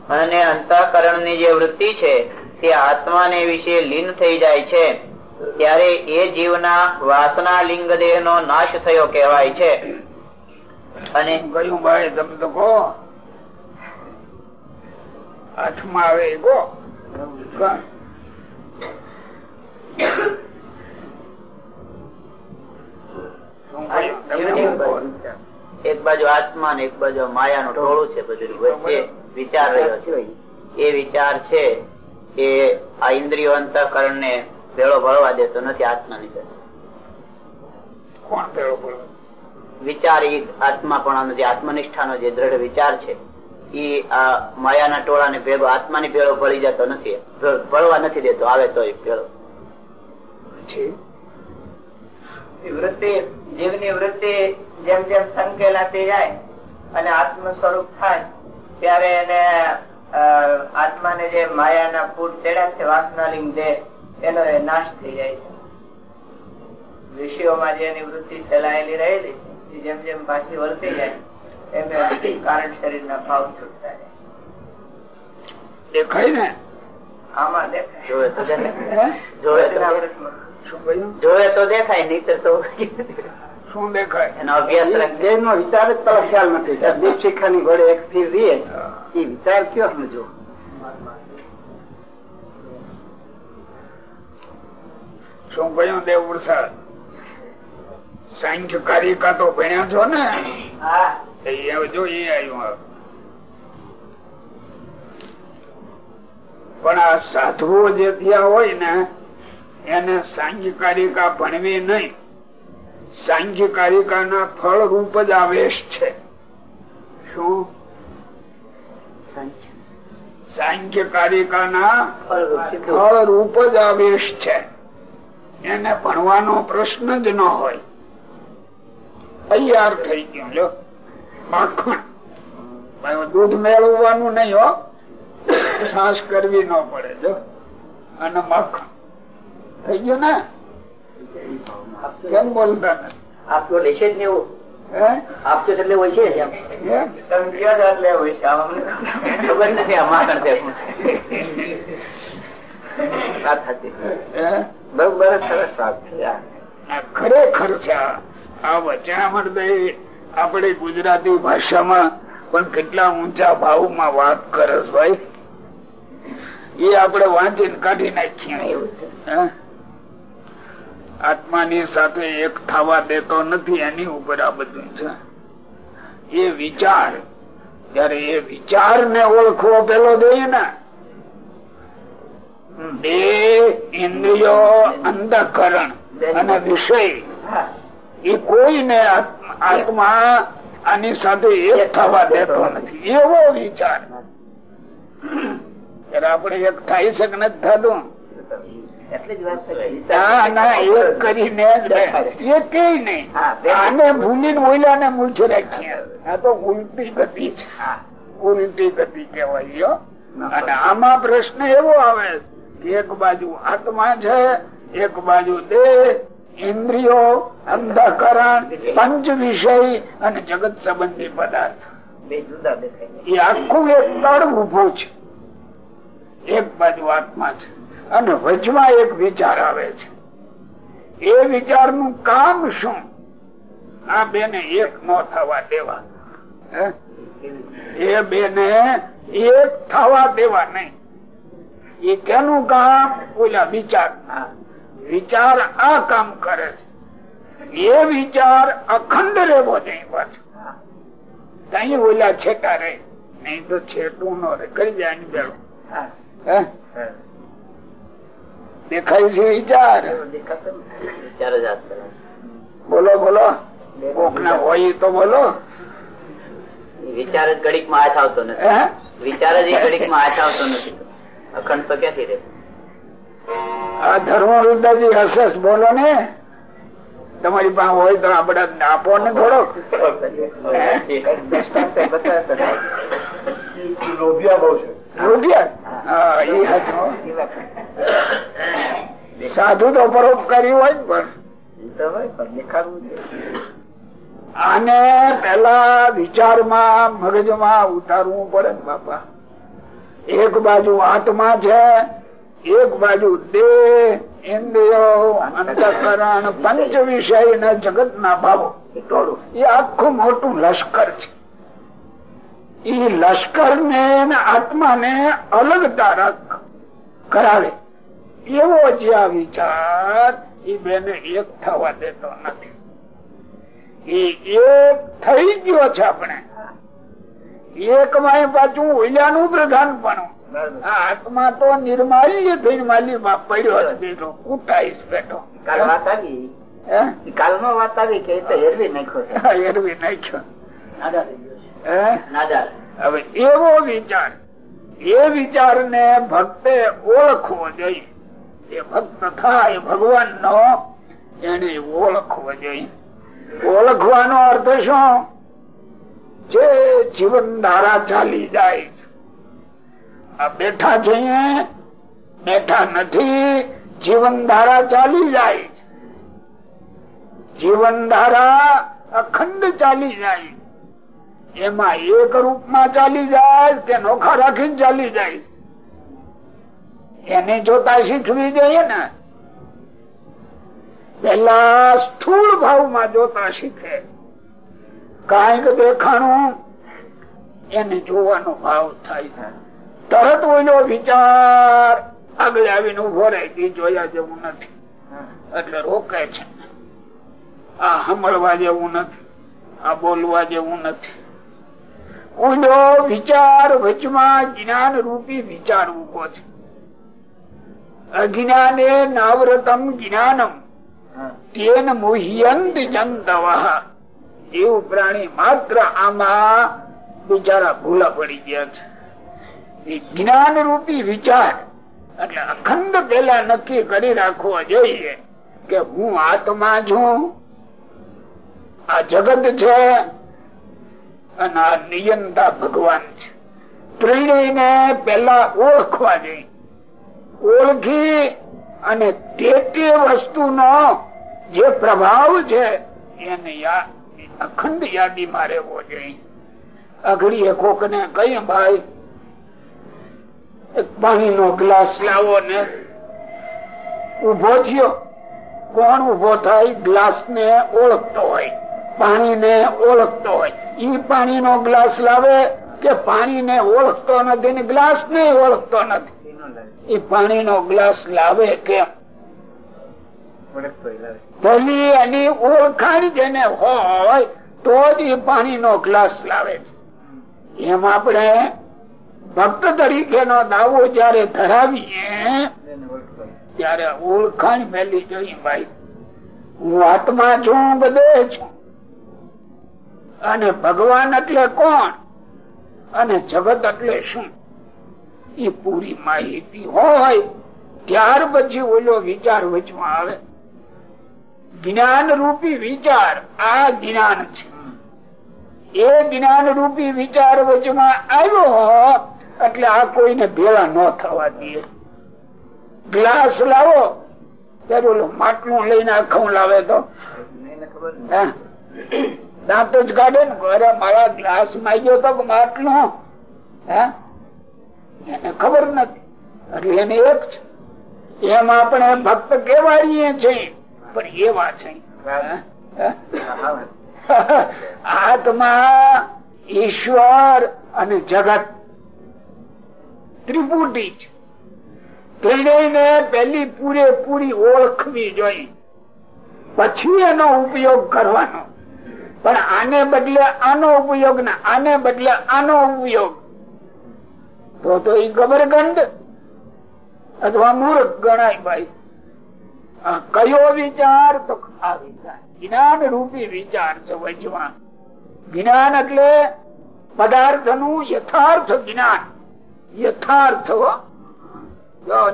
અને અંતઃકરણની જે વૃત્તિ છે, તે આત્માને વિશે લીન થઈ જાય છે. ત્યારે એ જીવના વાસના લિંગ દેહ નો નાશ થયો કહેવાય છે. અને કયું ભાઈ તમે તો કહો. હાથમાં આવે એ કહો. કા? એક બાજુ આત્મા ને એક બાજુ માયાનું ટોળું છે બધું વચ્ચે વિચાર રહ્યો છે. એ વિચાર છે એ આ ઇન્દ્રિયો અંતઃકરણ ને ભેળો ભળવા દેતો નથી આત્મા ની કોણ ભેળો વિચાર એ આત્મા પણ જે આત્મનિષ્ઠાનો જે દ્રઢ વિચાર છે એ આ માયાના ટોળા ને ભેગો આત્માની ભેળો ભળી જતો નથી. ભળવા નથી દેતો આવે તો ભેળો. છે વૃત્તિ જીવની વૃત્તિ જેમ જેમ સંકેલાતી જાય અને આત્મ સ્વરૂપ થાય ત્યારે એને આત્માને જે માયાના ફૂટ ચડ્યા છે વાસનાલિંગ દેહ એનો એ નાશ થઈ જાય છે ઋષિઓમાં જે એની વૃત્તિ ફેલાયેલી રહેલી છે જેમ જેમ પાછી વળતી જાય એમ એમ કારણ શરીરના ભાવ છૂટતા જાય દેખાય ને આમાં દેખાય જોવે તો દેખાય હે? જોવે તો દેખાય. વૃત્તમાં. જોવે તો દેખાય નહીતર તો શું દેખાય? એનો અભ્યાસ દેહ નો વિચાર જ પેલો ખ્યાલ નથી. દીપશિખા ની ઘોડે એક સ્થિર રહીએ એ વિચાર કયો સમજો શું કહ્યું દેવ વરસાદ સાંખ્ય કારિકા તો ભણ્યા છો ને? જો એ આવ્યું પણ આ સાધુઓ જે થયા હોય ને એને સાંખ્ય કારિકા ભણવી નહીં. સાંખ્ય ફળ રૂપ જ આવેશ છે. શું? સાંખ્ય ફળ રૂપ જ આવેશ છે. એને ભણવાનો પ્રશ્ન જ ન હોય. તૈયાર થઈ ગયું જો માખણ. દૂધ મેળવવાનું નહીં હો. સાસ કરવી ન પડે જો અને માખણ. થઈ ગયું ને? કેમ બોલતા? આપ તો લેશે જ ને એવું? એટલે હોય છે છો છે ખબર નથી છે છે. સરસ વાત છે ખરેખર છે આ. ગુજરાતી ભાષામાં પણ કેટલા ઊંચા ભાવમાં વાત કરે ભાઈ. એ આપણે વાંચીને કાઢી નાખીએ. હે? આત્માની સાથે એક થવા દેતો નથી, એની ઉપર આ બધું છે. એ વિચાર ત્યારે એ વિચાર ને ઓળખવો પેલો જોઈએ ને દેહ ઇન્દ્રિયો અંધકરણ અને વિષય, એ કોઈને આત્મ- આની સાથે એક થવા દેતો નથી. એવો વિચાર. આપણે એક થાય છે કે નથી થતું? આમાં પ્રશ્ન એવો આવે એક બાજુ આત્મા છે એક બાજુ દેહ ઇન્દ્રિયો અંધકરણ પંચ વિષય અને જગત સંબંધી પદાર્થ. બે જુદા દેખાય એ આખું એક તળ ઉભું છે. એક બાજુ આત્મા છે. અને વચમાં એક વિચાર આવે છે. એ વિચારનું કામ શું? આ બેને એક ન થવા દેવા. હે? એ બેને એક થવા દેવા નહીં. એ કેનું કામ? ઓલા વિચાર વિચાર આ કામ કરે છે. એ વિચાર અખંડ રહેવો જોઈએ પાછો. કઈ ઓલા છેટા રહે. નહીં તો છેટું ન રે કરી જાય ભેળું. હે? દેખાય છે વિચાર. બોલો બોલો કોક ના હોય તો બોલો વિચાર જ ઘડીકમાં હાથ આવતો નથી વિચાર જ ઘડીકમાં હાથ આવતો નથી અખંડ તો ક્યાંથી રે આ ધર્મ વૃદ્ધાજી હસસ બોલો ને તમારી પાસે હોય તો આપડે આપો ને થોડોક લોભિયા બહુ છે સાધુ તો પરોપકારી હોય પણ. આને પેલા વિચારમાં, મગજમાં ઉતારવું પડે બાપા. એક બાજુ આત્મા છે, એક બાજુ દેહ, ઇન્દ્રિયો, અંતકરણ, પંચ વિષય ને જગત ના ભાવો. એ આખું મોટું લશ્કર છે. એ લશ્કર ને આત્માને અલગતા રાખ કરાવે. એવો જે આ વિચાર એ બેને એક થવા દેતો નથી. એ એક થઈ ગયો છે આપણે. એક માં પાછું ઓલિયાનું પ્રધાન પણ. આત્મા તો નિર્માલ્ય થઈને માં પડ્યો છે કુટાઈશ બેઠો. કાલ વાત આવી. હે? કાલમાં વાત આવી કે હેરવી નાખ્યો હેરવી નાખ્યો. હવે એવો વિચાર એ વિચાર ને ભક્તે ઓળખવો જોઈએ. એ ભક્ત થાય ભગવાન નો એને ઓળખવો જોઈએ. ઓળખવાનો અર્થ શું? જે જીવન ધારા ચાલી જાય આ બેઠા છીએ બેઠા નથી જીવન ધારા ચાલી જાય જીવન ધારા અખંડ ચાલી જાય એમાં એક રૂપમાં ચાલી જાય કે નોખા રાખીને ચાલી જાય. એને જોતા શીખવી જોઈએ ને. પેલા સ્થૂળ ભાવમાં જોતા શીખે. કંઈક દેખાણું એને જોવાનો ભાવ થાય. તરત ઓલો વિચાર આગળ આવીને ઊભો રહે જોયા જેવું નથી. એટલે રોકે છે. આ સાંભળવા જેવું નથી. આ બોલવા જેવું નથી. ઓલો વિચાર, વચમાં જ્ઞાન રૂપી વિચાર ઊભો છે અજ્ઞાને નાવ્રતમ જ્ઞાનમ, તેન મુહ્યંત જંતવ. જીવ પ્રાણી માત્ર આમાં બિચારા ભૂલા પડી ગયા છે. જ્ઞાન રૂપી વિચાર, એટલે અખંડ પેલા નક્કી કરી રાખવો જોઈએ કે હું આત્મા છું, આ જગત છે અને આ નિયંતા ભગવાન છે. ત્રણેયને પેલા ઓળખવા જોઈએ. ઓળખી અને તે વસ્તુનો જે પ્રભાવ છે, એને અખંડ યાદીમાં રહેવો જોઈએ. અઘડીએ કોક ને કઈ ભાઈ, એક પાણીનો ગ્લાસ લાવો ને. ઊભો થયો. કોણ ઊભો થાય? ગ્લાસ ને ઓળખતો હોય. પાણી ને ઓળખતો હોય. ઈ પાણી નો ગ્લાસ લાવે કે પાણી ને ઓળખતો નથી ને ગ્લાસ ને ઓળખતો નથી. એ પાણી નો ગ્લાસ લાવે કેમ? પેલી એની ઓળખાણ જેને હોય, તો જ એ પાણી નો ગ્લાસ લાવે એમ આપણે ભક્ત તરીકે નો દાવો જયારે ધરાવીએ, ત્યારે ઓળખાણ મેલી જોઈએ, ભાઈ. હું આત્મા છું, બધે છું. અને ભગવાન એટલે કોણ? અને જગત એટલે શું? એ પૂરી માહિતી હોય ત્યાર પછી ઓલો વિચાર વચમાં આવે. જ્ઞાન રૂપી વિચાર આ જ્ઞાન છે. એ જ્ઞાન રૂપી વિચાર વચમાં આવ્યો એટલે આ કોઈને ભેળા ન થવા દે. ગ્લાસ લાવો ત્યારે ઓલું માટલું લઈને આખું લાવે તો. હે? દાંત જ કાઢે ને અરે મારા ગ્લાસમાં ગયો તો માટલો. એને ખબર નથી. એટલે એને એક છે એમ આપણે ભક્ત કેવાડીએ છીએ પણ એવા છે. આત્મા, ઈશ્વર અને જગત. ત્રિપુટી છે ત્રણેયને પેલી પૂરેપૂરી ઓળખવી જોઈએ. પછી એનો ઉપયોગ કરવાનો. પણ આને બદલે આનો ઉપયોગ ને આને બદલે આનો ઉપયોગ. તો તો એ ગબરગંડ અથવા મૂર્ખ ગણાય ભાઈ. કયો વિચાર તો આ વિચાર. જ્ઞાન રૂપી વિચાર છે વચમાં જ્ઞાન એટલે પદાર્થનું યથાર્થ જ્ઞાન. યથાર્થ.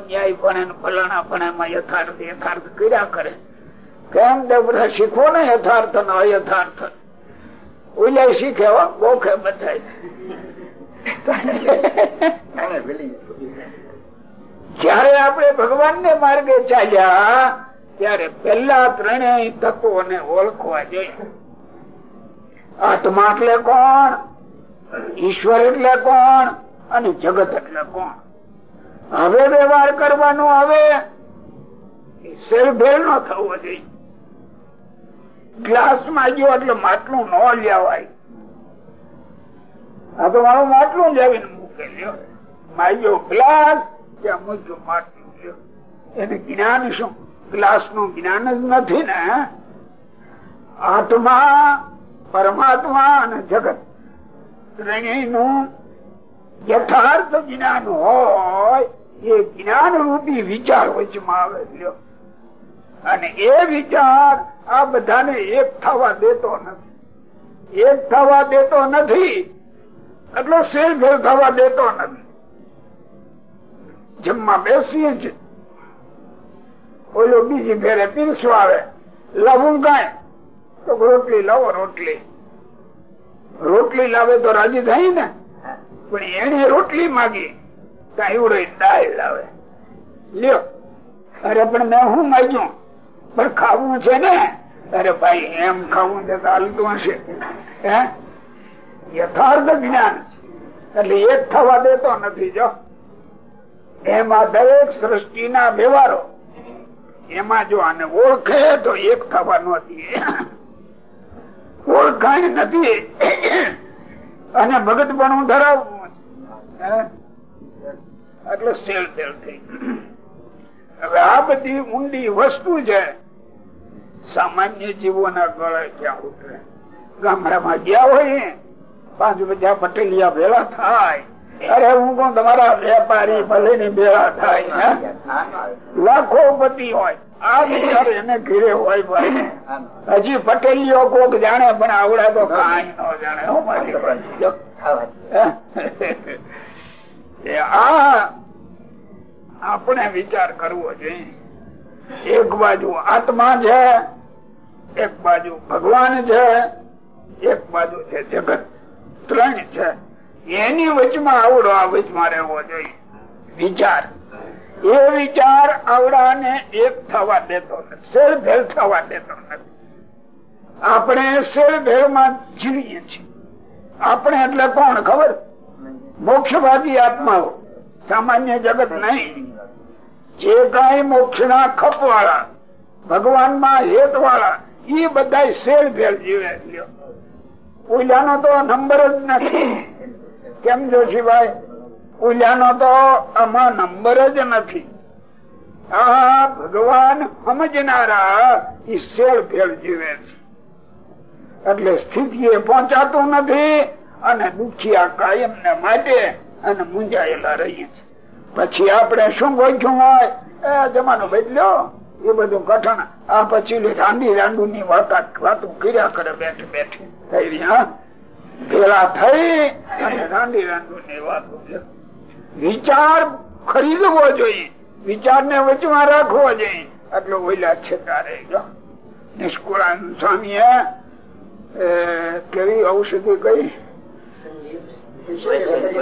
ન્યાય પણ ફલાણા પણ યથાર્થ યથાર્થ કર્યા કરે. કેમ બધા શીખવો ને યથાર્થ ને અયથાર્થ. ઓલા શીખે ગોખે બધા જયારે આપણે ભગવાન ને માર્ગે ચાલ્યા ત્યારે પેલા ત્રણેય તત્વો ને ઓળખવા જોઈએ. આત્મા એટલે કોણ? ઈશ્વર એટલે કોણ? અને જગત એટલે કોણ? હવે વ્યવહાર કરવાનો હવે શેરભેર નો થવો જોઈએ. ગ્લાસમાં ગયો એટલે માટલું ન લેવાય. આ તો મારું માટલું લેવીને મૂકેલ્યો માગ્યો ગ્લાસ માટલું લ્યો જ્ઞાન જ નથી ને. આત્મા, પરમાત્મા અને જગત ત્રણેયનું યથાર્થ જ્ઞાન હોય, એ જ્ઞાન રૂપી વિચાર વચમાં આવે લ્યો અને એ વિચાર આ બધાને એક થવા દેતો નથી. એક થવા દેતો નથી. એટલો શેરફેર થવા દેતો નથી. જમવા બેસીએ છે ઓલો બીજી ફેરે પીરસો આવે. લાવું કઈ? તો રોટલી લાવો, રોટલી. રોટલી લાવે તો રાજી થાય ને? પણ એને રોટલી માગી. કાંઈ દાળ લાવે. લ્યો. અરે, પણ મેં શું માગ્યું? પણ ખાવું છે ને? અરે ભાઈ, એમ ખાવું છે તો હશે. યથાર્થ જ્ઞાન. એટલે એક થવા દેતો નથી, જો. એમાં દરેક સૃષ્ટિના વ્યવહારો, એમાં જો આને ઓળખે તો એક થવા ઓળખાણ નથી. અને ભગત પણ ધરાવવું? એટલે સેલ સેલ થઈ હવે આ બધી ઊંડી વસ્તુ છે સામાન્ય જીવોના ગળે ક્યાં ઉતરે? ગામડામાં ગયા હોય પાંચ બધા પટેલિયા ભેળા થાય. અરે હું કહું, તમારા વેપારી ભલે ની ભેળા થાય? લાખો પતિ હોય. આ વિચાર એને ઘીરે હોય ભાઈ. હજી પટેલીઓ કોક જાણે, પણ આવડે તો કાંઈ ન જાણે આ, આપણે વિચાર કરવો જોઈએ. એક બાજુ આત્મા છે, એક બાજુ ભગવાન છે, એક બાજુ છે જગત ત્રણ છે. એની વચમાં આવડો આ વચમાં રહેવો જોઈએ. વિચાર. એ વિચાર આવડાને એક થવા દેતો નથી. શેરભેર થવા દેતો નથી. આપણે શેરભેરમાં જીવીએ છીએ. આપણે એટલે કોણ ખબર? મોક્ષવાદી આત્માઓ. સામાન્ય જગત નહીં. જે કઈ મોક્ષ ના ખપ વાળા ભગવાનમાં હેત વાળા એ બધા શેરભેર જીવે લ્યો ઓલાનો તો નંબર જ નથી. કેમ જોશીભાઈ ઓલાનો તો આમાં નંબર જ નથી. આ ભગવાન સમજનારા એ શેરભેર જીવે છે. એટલે સ્થિતિ એ પહોંચાતું નથી અને દુખિયા કાયમ ને માટે અને મુંજાયેલા રહીએ છીએ. પછી આપણે શું ગોખ્યું હોય? એ જમાનો બદલ્યો. એ બધું કઠણ આ પછી રાંડી રાંડુ ની વાતો કર્યા કરે બેઠે બેઠે. થઈ રહ્યા ભેળા થઈ અને રાંડી રાંડુ ની વાતો વિચાર ખરીદવો જોઈએ. વિચાર ને વચમાં રાખવો જોઈએ. આટલો ઓલા છેતા રહી ગયો. નિષ્કુળાનંદ સ્વામી કેવી ઔષધિ કઈ?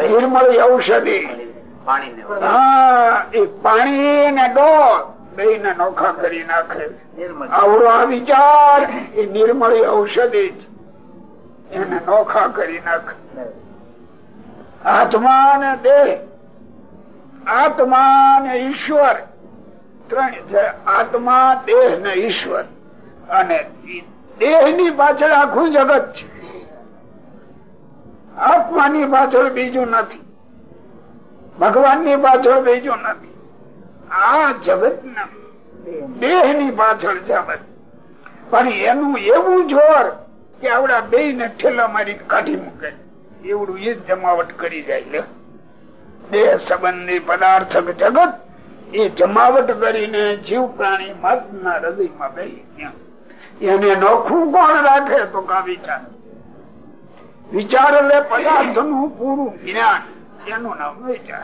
નિર્મળી ઔષધિ. હા પાણી ને ડોળ દહી ને નોખા કરી નાખે. આવડો આ વિચાર એ નિર્મળ ઔષધિ જ. એને નોખા કરી નાખે. આત્મા ને દેહ આત્મા ને ઈશ્વર. ત્રણ છે આત્મા દેહ ને ઈશ્વર. અને દેહની પાછળ આખું જગત છે. આત્માની પાછળ બીજું નથી. ભગવાનની પાછળ બીજું નથી. આ જગત દેહની પાછળ જગત પણ એનું એવું જોર કે આવડા બે ને ઠેલા મારી કાઢી મૂકે. એવડું એ જમાવટ કરી જાય દેહ સંબંધી પદાર્થક જગત, એ જમાવટ કરીને જીવ પ્રાણી મતના હૃદયમાં બેસી એને નોખું કોણ રાખે તો કા વિચાર. વિચાર એટલે પદાર્થનું પૂરું જ્ઞાન. એનું નામ વિચાર.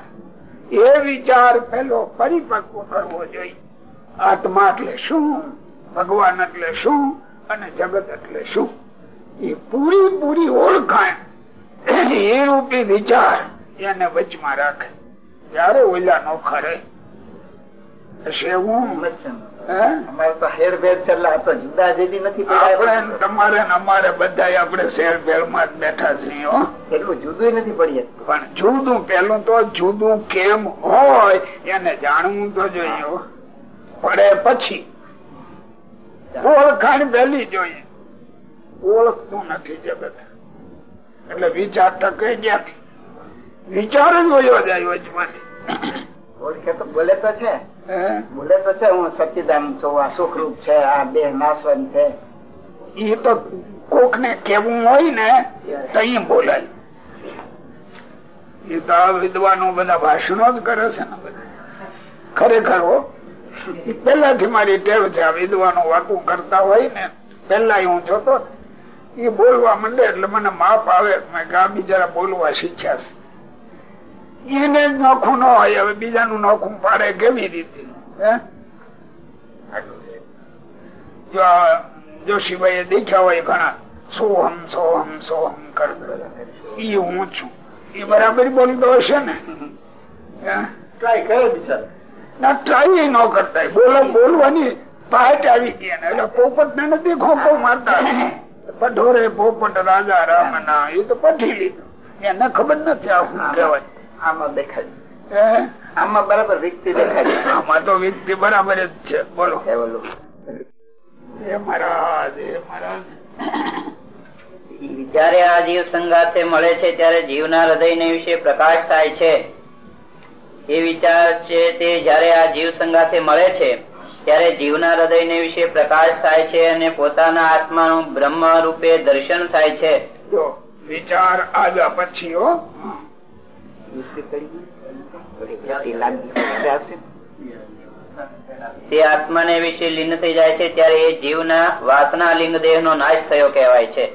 એ વિચાર પેલો પરિપક્વ કરવો જોઈએ. આત્મા એટલે શું? ભગવાન એટલે શું? અને જગત એટલે શું? એ પૂરી પૂરી ઓળખાણ. એ રૂપી વિચાર એને વચમાં રાખે. ત્યારે ઓલા નો ખરે તમારે અમારે બધા આપણે શેર ભેળમાં બેઠા છીએ એટલું જુદું નથી પડીએ પણ જુદું પેલું તો જુદું કેમ હોય એને જાણવું તો જોઈએ પડે પછી. ઓળખાણ પેલી જોઈએ. ઓળખતું નથી જગત. એટલે વિચાર ટકે ગયા. વિચાર જ વયો જાય વચમાંથી. ઓળખે તો બોલે તો છે? બોલે તો છે હું સચ્ચિદાન છું આ સુખરૂપ છે આ દેહ નાશવંત છે. એ તો કોક ને કેવું હોય ને તઈ બોલાય એ તો આ વિદ્વાનો બધા ભાષણો જ કરે છે ને ખરેખર પેલાથી મારી ટેવ છે આ વિદ્વાનો વાતો કરતા હોય ને પેલા હું જોતો એ બોલવા માંડે એટલે મને માપ આવે મેં કે આ બિચારા બોલવા શીખ્યા છે. એને જ નોખું ન હોય હવે બીજાનું નોખું પાડે કેવી રીતે? જો જોશીભાઈ દેખ્યા હોય ઘણા સોહમ સોહમ સોહમ કરતો. ઈ હું છું. એ બરાબર બોલતો હશે ને? ટ્રાય કરે બિચાર. ના ટ્રાય ન કરતા. બોલો બોલવાની પાટ આવી ગઈ ને એટલે પોપટ ને નથી ખોખો મારતા. પઢોરે પોપટ રાજા રામ ના એ તો પઠી લીધું. એને ખબર નથી આ શું કહેવાય. આમાં દેખાય. આમાં બરાબર વ્યક્તિ દેખાય. આમાં તો વ્યક્તિ બરાબર જ છે. બોલો. મહારાજ મહારાજ. જયારે આ જીવ સંગાતે મળે છે ત્યારે જીવના હૃદય વિશે પ્રકાશ થાય છે. એ વિચાર છે તે જયારે આ જીવ સંગાતે મળે છે ત્યારે જીવના હૃદય વિશે પ્રકાશ થાય છે અને પોતાના આત્માનું બ્રહ્મ રૂપે દર્શન થાય છે. વિચાર આવ્યા પછી તે આત્માને વિશે લીન થઈ જાય છે ત્યારે એ જીવના વાસના લિંગ દેહ નો નાશ થયો કહેવાય છે.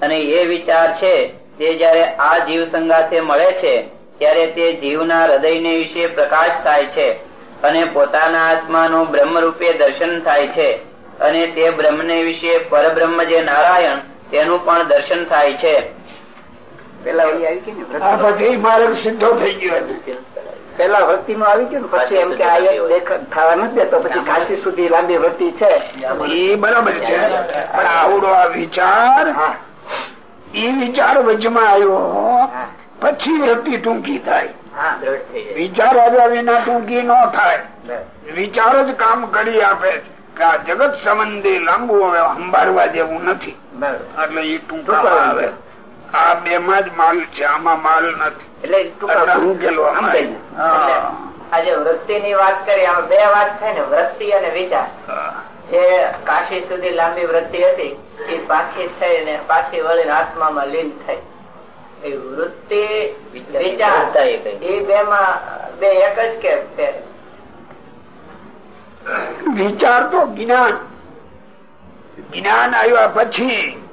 અને એ વિચાર છે તે જયારે આ જીવ સંગાથે મળે છે ત્યારે તે જીવના હૃદયને વિશે પ્રકાશ થાય છે અને પોતાના આત્માનું બ્રહ્મ રૂપે દર્શન થાય છે. અને તે બ્રહ્મને વિશે પરબ્રહ્મ જે નારાયણ તેનું પણ દર્શન થાય છે. પેલા ઓલી આવી. પછી માર્ગ સીધો થઈ ગયો પેલા વૃત્તિ નું આવી ગયું પછી એમ કે આ થવા નથી દેતો પછી કાશી સુધી લાંબી વૃત્તિ છે. એ બરાબર છે. પણ આવડો આ વિચાર એ વિચાર વચમાં આવ્યો પછી વૃત્તિ ટૂંકી થાય. વિચાર આવ્યા વિના ટૂંકી ન થાય. વિચાર જ કામ કરી આપે છે. કે આ જગત સંબંધી લાંબુ હવે સંભાળવા જેવું નથી. એટલે એ ટૂંકા આવે. આ બે માં જ માલ છે આમાં માલ નથી. એટલે. આજે વૃત્તિ ની વાત કરી આમાં બે વાત છે ને વૃત્તિ અને વિચાર. જે કાશી સુધી લાંબી વૃત્તિ હતી એ પાછી થઈ ને પાછી વળીને આત્મામાં લીન થઈ. એ વૃત્તિ વિચાર. એ બે માં બે એક જ કે? વિચાર તો જ્ઞાન. જ્ઞાન આવ્યા પછી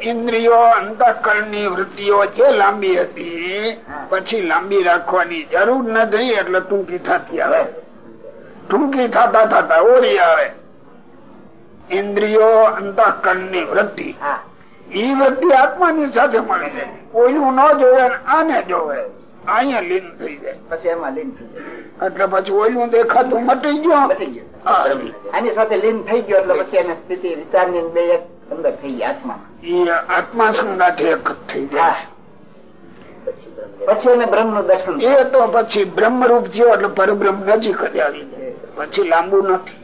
ઇન્દ્રિયો અંતઃકરણની વૃત્તિઓ જે લાંબી હતી પછી લાંબી રાખવાની જરૂર નથી એટલે ટૂંકી થતી આવે. ટૂંકી થતા થતા ઓરી આવે. ઇન્દ્રિયો અંતઃકરણની વૃત્તિ. ઈ વૃત્તિ આત્માની સાથે મળી જાય. કોઈનું ન જોવે આને જોવે. અહીંયા લીન થઈ જાય. પછી એમાં લીન થઈ જાય. એટલે પછી ઓલું દેખાતું મટી ગયો. આની સાથે લીન થઈ ગયો એટલે પછી એને સ્થિતિ વિચારની બે એક અંદર થઈ ગયા આત્મા. સંગાથે એક થઈ જાય પછી એને બ્રહ્મનું દર્શન એ તો પછી બ્રહ્મરૂપ થયો એટલે પરબ્રહ્મ નજીક જ આવી જાય. પછી લાંબુ નથી.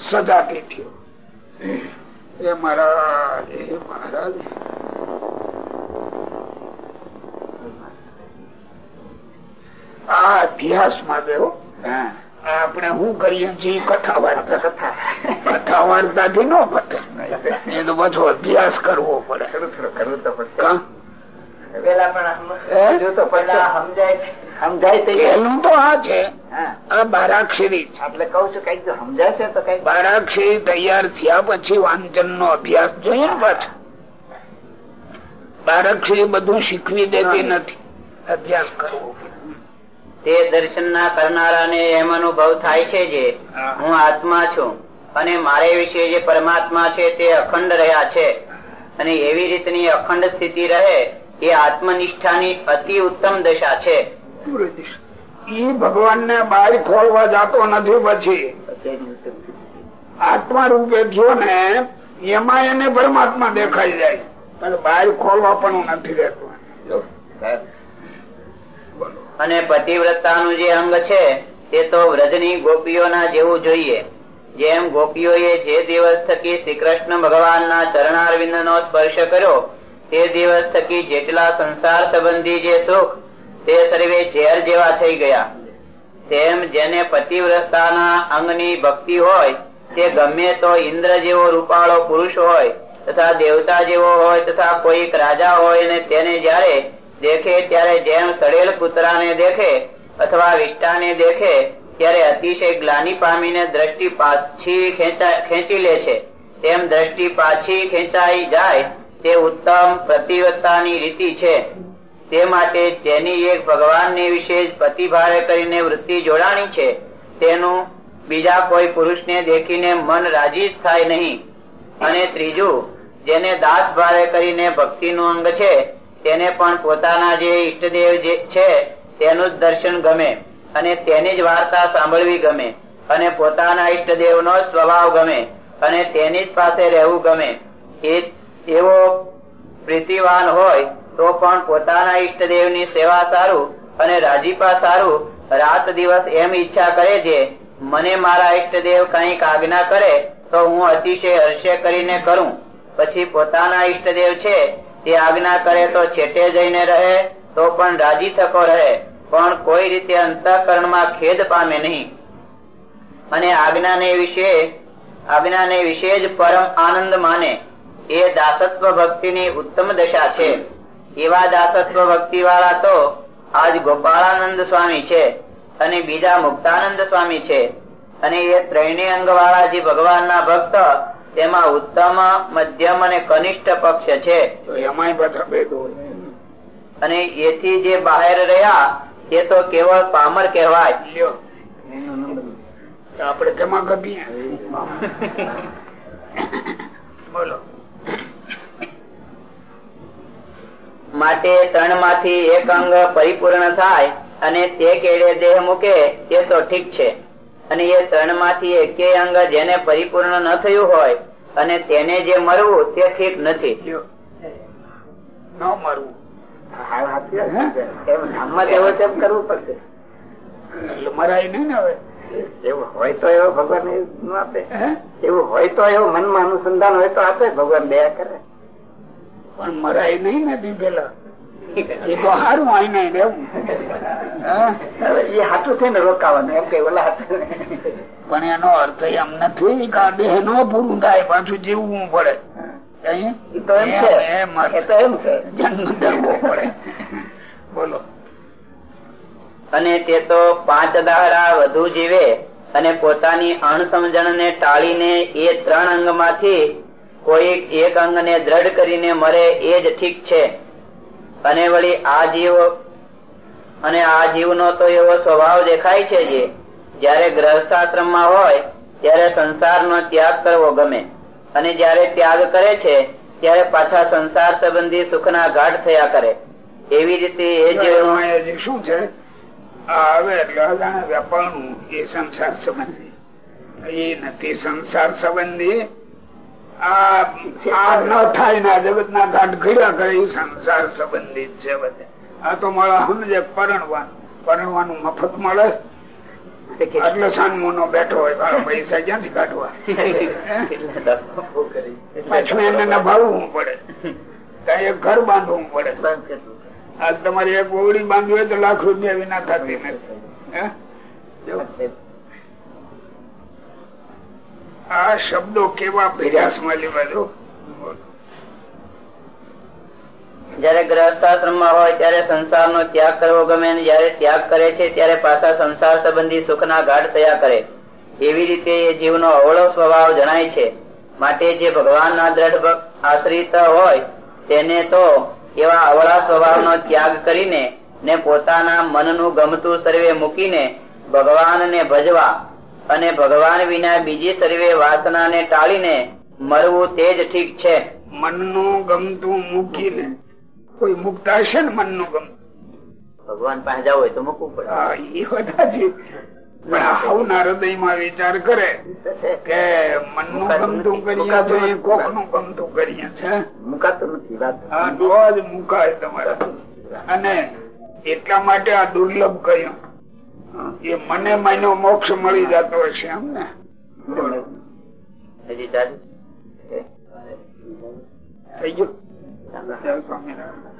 સજાતી થયો. એ મહારાજ એ મહારાજ. આ અભ્યાસમાં ગયો હા. આપણે શું કરીએ છીએ? કથા વાર્તા કથા. વાર્તા થી ન પતે. એ તો પાછો અભ્યાસ કરવો પડે. બારાક્ષરી તૈયાર થયા પછી વાંચન નો અભ્યાસ જોઈએ ને પાછો. બારાક્ષરી બધું શીખવી દેતી નથી. અભ્યાસ કરવો તે દર્શન ના કરનારાને એમ અનુભવ થાય છે જે. હું. આત્મા છું અને મારે વિશે જે પરમાત્મા છે તે અખંડ રહ્યા છે. અને એવી રીતની અખંડ સ્થિતિ રહે એ આત્મનિષ્ઠાની અતિ ઉત્તમ દશા છે. એ ભગવાન ને બહાર ખોલવા જાતો નથી પછી. આત્મા રૂપે થયો ને એમાં એને પરમાત્મા દેખાઈ જાય. બહાર ખોલવા પણ નથી રહેતું અને પતિવ્રતાનું જે અંગ છે, તે તો વ્રજની ગોપીઓના જેવું જોઈએ. જેમ ગોપીઓએ જે દિવસ થકી શ્રી કૃષ્ણ ભગવાનના ચરણારવિંદ નો સ્પર્શ કર્યો, તે દિવસ થકી જેટલા સંસાર સંબંધી જે સુખ, તે સર્વે ઝેર જેવા થઈ ગયા. તેમ જેને પતિવ્રતાના અંગની ભક્તિ હોય, તે ગમે તો ઇન્દ્ર જેવો રૂપાળો પુરુષ હોય, તથા દેવતા જેવો હોય, તથા કોઈક રાજા હોય ને તેને જ્યારે દેખે ત્યારે જેમ સડેલ કૂતરાને દેખે અથવા વિષ્ટાને દેખે ત્યારે અતિશય ગ્લાની પામીને દ્રષ્ટિ પાછી ખેંચી લે છે. તેમ દ્રષ્ટિ પાછી ખેંચાઈ જાય તે ઉત્તમ પ્રતિવત્તાની રીતિ છે. તે માટે જેની એક ભગવાનને વિશે પ્રતિભારે કરીને વૃત્તિ જોડાણી છે, તેનું બીજા કોઈ પુરુષને દેખીને મન રાજી જ થાય નહીં. અને ત્રીજું, જેને દાસ ભારે કરીને ભક્તિનું અંગ છે તેને પણ પોતાના જે ઈષ્ટદેવ જે છે, તેનું દર્શન ગમે અને તેની જ વાર્તા સાંભળવી ગમે અને પોતાના ઈષ્ટદેવનો સ્વભાવ ગમે અને તેની જ પાસે રહેવું ગમે. એવો પ્રીતિવાન હોય તો પણ પોતાના ઈષ્ટદેવની સેવા સારું અને રાજીપા સારું રાત દિવસ એમ ઈચ્છા કરે છે, મને મારા ઈષ્ટદેવ કંઈક આજ્ઞા કરે તો હું અતિશય હર્ષે કરીને કરું. પછી પોતાના ઈષ્ટદેવ છે તે આજ્ઞા કરે તો છેટે જઈને રહે, તો પણ રાજી થકો રહે. પણ કોઈ રીતે અંતઃકરણમાં ખેદ પામે નહીં. અને આજ્ઞાને વિશે આજ્ઞાને વિશે જ પરમ આનંદ માને. એ દાસત્વ ભક્તિની ઉત્તમ દશા છે. એવા દાસત્વ ભક્તિ વાળા તો આજ ગોપાળાનંદ સ્વામી છે અને બીજા મુક્તાનંદ સ્વામી છે. અને એ ત્રણેય અંગ વાળા જે ભગવાનના ભક્ત તેમાં ઉત્તમ મધ્યમ અને કનિષ્ઠ પક્ષ છે. તો એમાંય બધા ભેદો અને એથી જે બહાર રહ્યા તે તો કેવળ પામર કહેવાય. આપડે તેમાં ગમી બોલો. માટે ત્રણમાંથી એક અંગ પરિપૂર્ણ થાય અને તે કેળે દેહ મૂકે તે તો ઠીક છે. અને એ ત્રણમાંથી એકે અંગ જેને પરિપૂર્ણ ન થયું હોય અને તેને જે મળવું તે ઠીક નથી. ન મરવું. મરાય નહીં ને હવે? એવું હોય તો એવો ભગવાન આપે. એવું હોય તો એવું મનમાં અનુસંધાન હોય તો આપે. ભગવાન દયા કરે. પણ મરાય નહીં નથી પેલા એ તો સારું હોય રહેવું એ હાથું થઈને રોકાવાનું એમ કે ઓલા પણ એનો અર્થ એમ નથી કે આ દેહ નો પૂરું થાય પાછું જીવવું પડે. અહીં? એ તો એમ છે. એમ અર્થ. એ તો એમ છે. જન્મ ધરવો પડે. બોલો. અને તે તો પાંચ દાડા વધુ જીવે અને પોતાની અણસમજણ ને ટાળીને એ ત્રણ અંગમાંથી કોઈ એક અંગ ને દ્રઢ કરીને મરે એ જ ઠીક છે. અને વળી આ જીવ અને આ જીવનો તો એવો સ્વભાવ દેખાય છે જે જ્યારે ગ્રહસ્થાશ્રમમાં હોય ત્યારે સંસારનો ત્યાગ કરવો ગમે. અને જ્યારે ત્યાગ કરે છે ત્યારે પાછા સંસાર સંબંધી સુખના ગાઢ થયા કરે. એવી રીતે એ જીવનો શું છે? આ આવે એટલે અજાણે એ સંસાર સંબંધી. એ નથી સંસાર સંબંધી આ ન થાય ના જગત ના ઘાટ ઘડ્યા કરે એ સંસાર સંબંધિત છે બધે. આ તો મળે સમજે પરણવાનું પરણવાનું મફત મળે. એટલે સાનમુનો બેઠો હોય પૈસા ક્યાંથી કાઢવા? પાછું એને નભાવવું પડે. ત્યાં એક ઘર બાંધવું પડે. આજ તમારી એક ઓગળી બાંધવી હોય તો લાખ રૂપિયા વિના થતી નથી. આ શબ્દો કેવા અભ્યાસમાં લેવા દો. જયારે ગ્રહસ્થાશ્રમમાં હોય ત્યારે સંસારનો ત્યાગ કરવો ગમે જયારે ત્યાગ કરે છે ત્યારે પાછા સંસાર સંબંધી સુખના ગાઢ થયા કરે. એવી રીતે એ જીવનો અવળો સ્વભાવ જણાય છે. માટે જે ભગવાનના દ્રઢ આશ્રિત હોય તેને તો એવા અવળા સ્વભાવ નો ત્યાગ કરીને ને પોતાના મનનું ગમતું સર્વે મૂકીને ભગવાન ને ભજવા અને ભગવાન વિના બીજી સર્વે વાસનાને ટાળીને મરવું તે જ ઠીક છે. મનનું ગમતું મૂકીને કોઈ મુક્તા હશે ને મનનું ગમતું? ભગવાન પાસે જવું હોય તો મૂકવું પડે. એ કદાચી પણ આવના હૃદયમાં વિચાર કરે કે મનનું ગમતું કરીએ છે કોકનું ગમતું કરીએ છે? મુકાતું નથી વાત મુકાય તમારા. અને એટલા માટે આ દુર્લભ કહ્યું એ મને મહિનો મોક્ષ મળી જતો હશે એમ ને? થઈ ગયું? સ્વામિનારાયણ.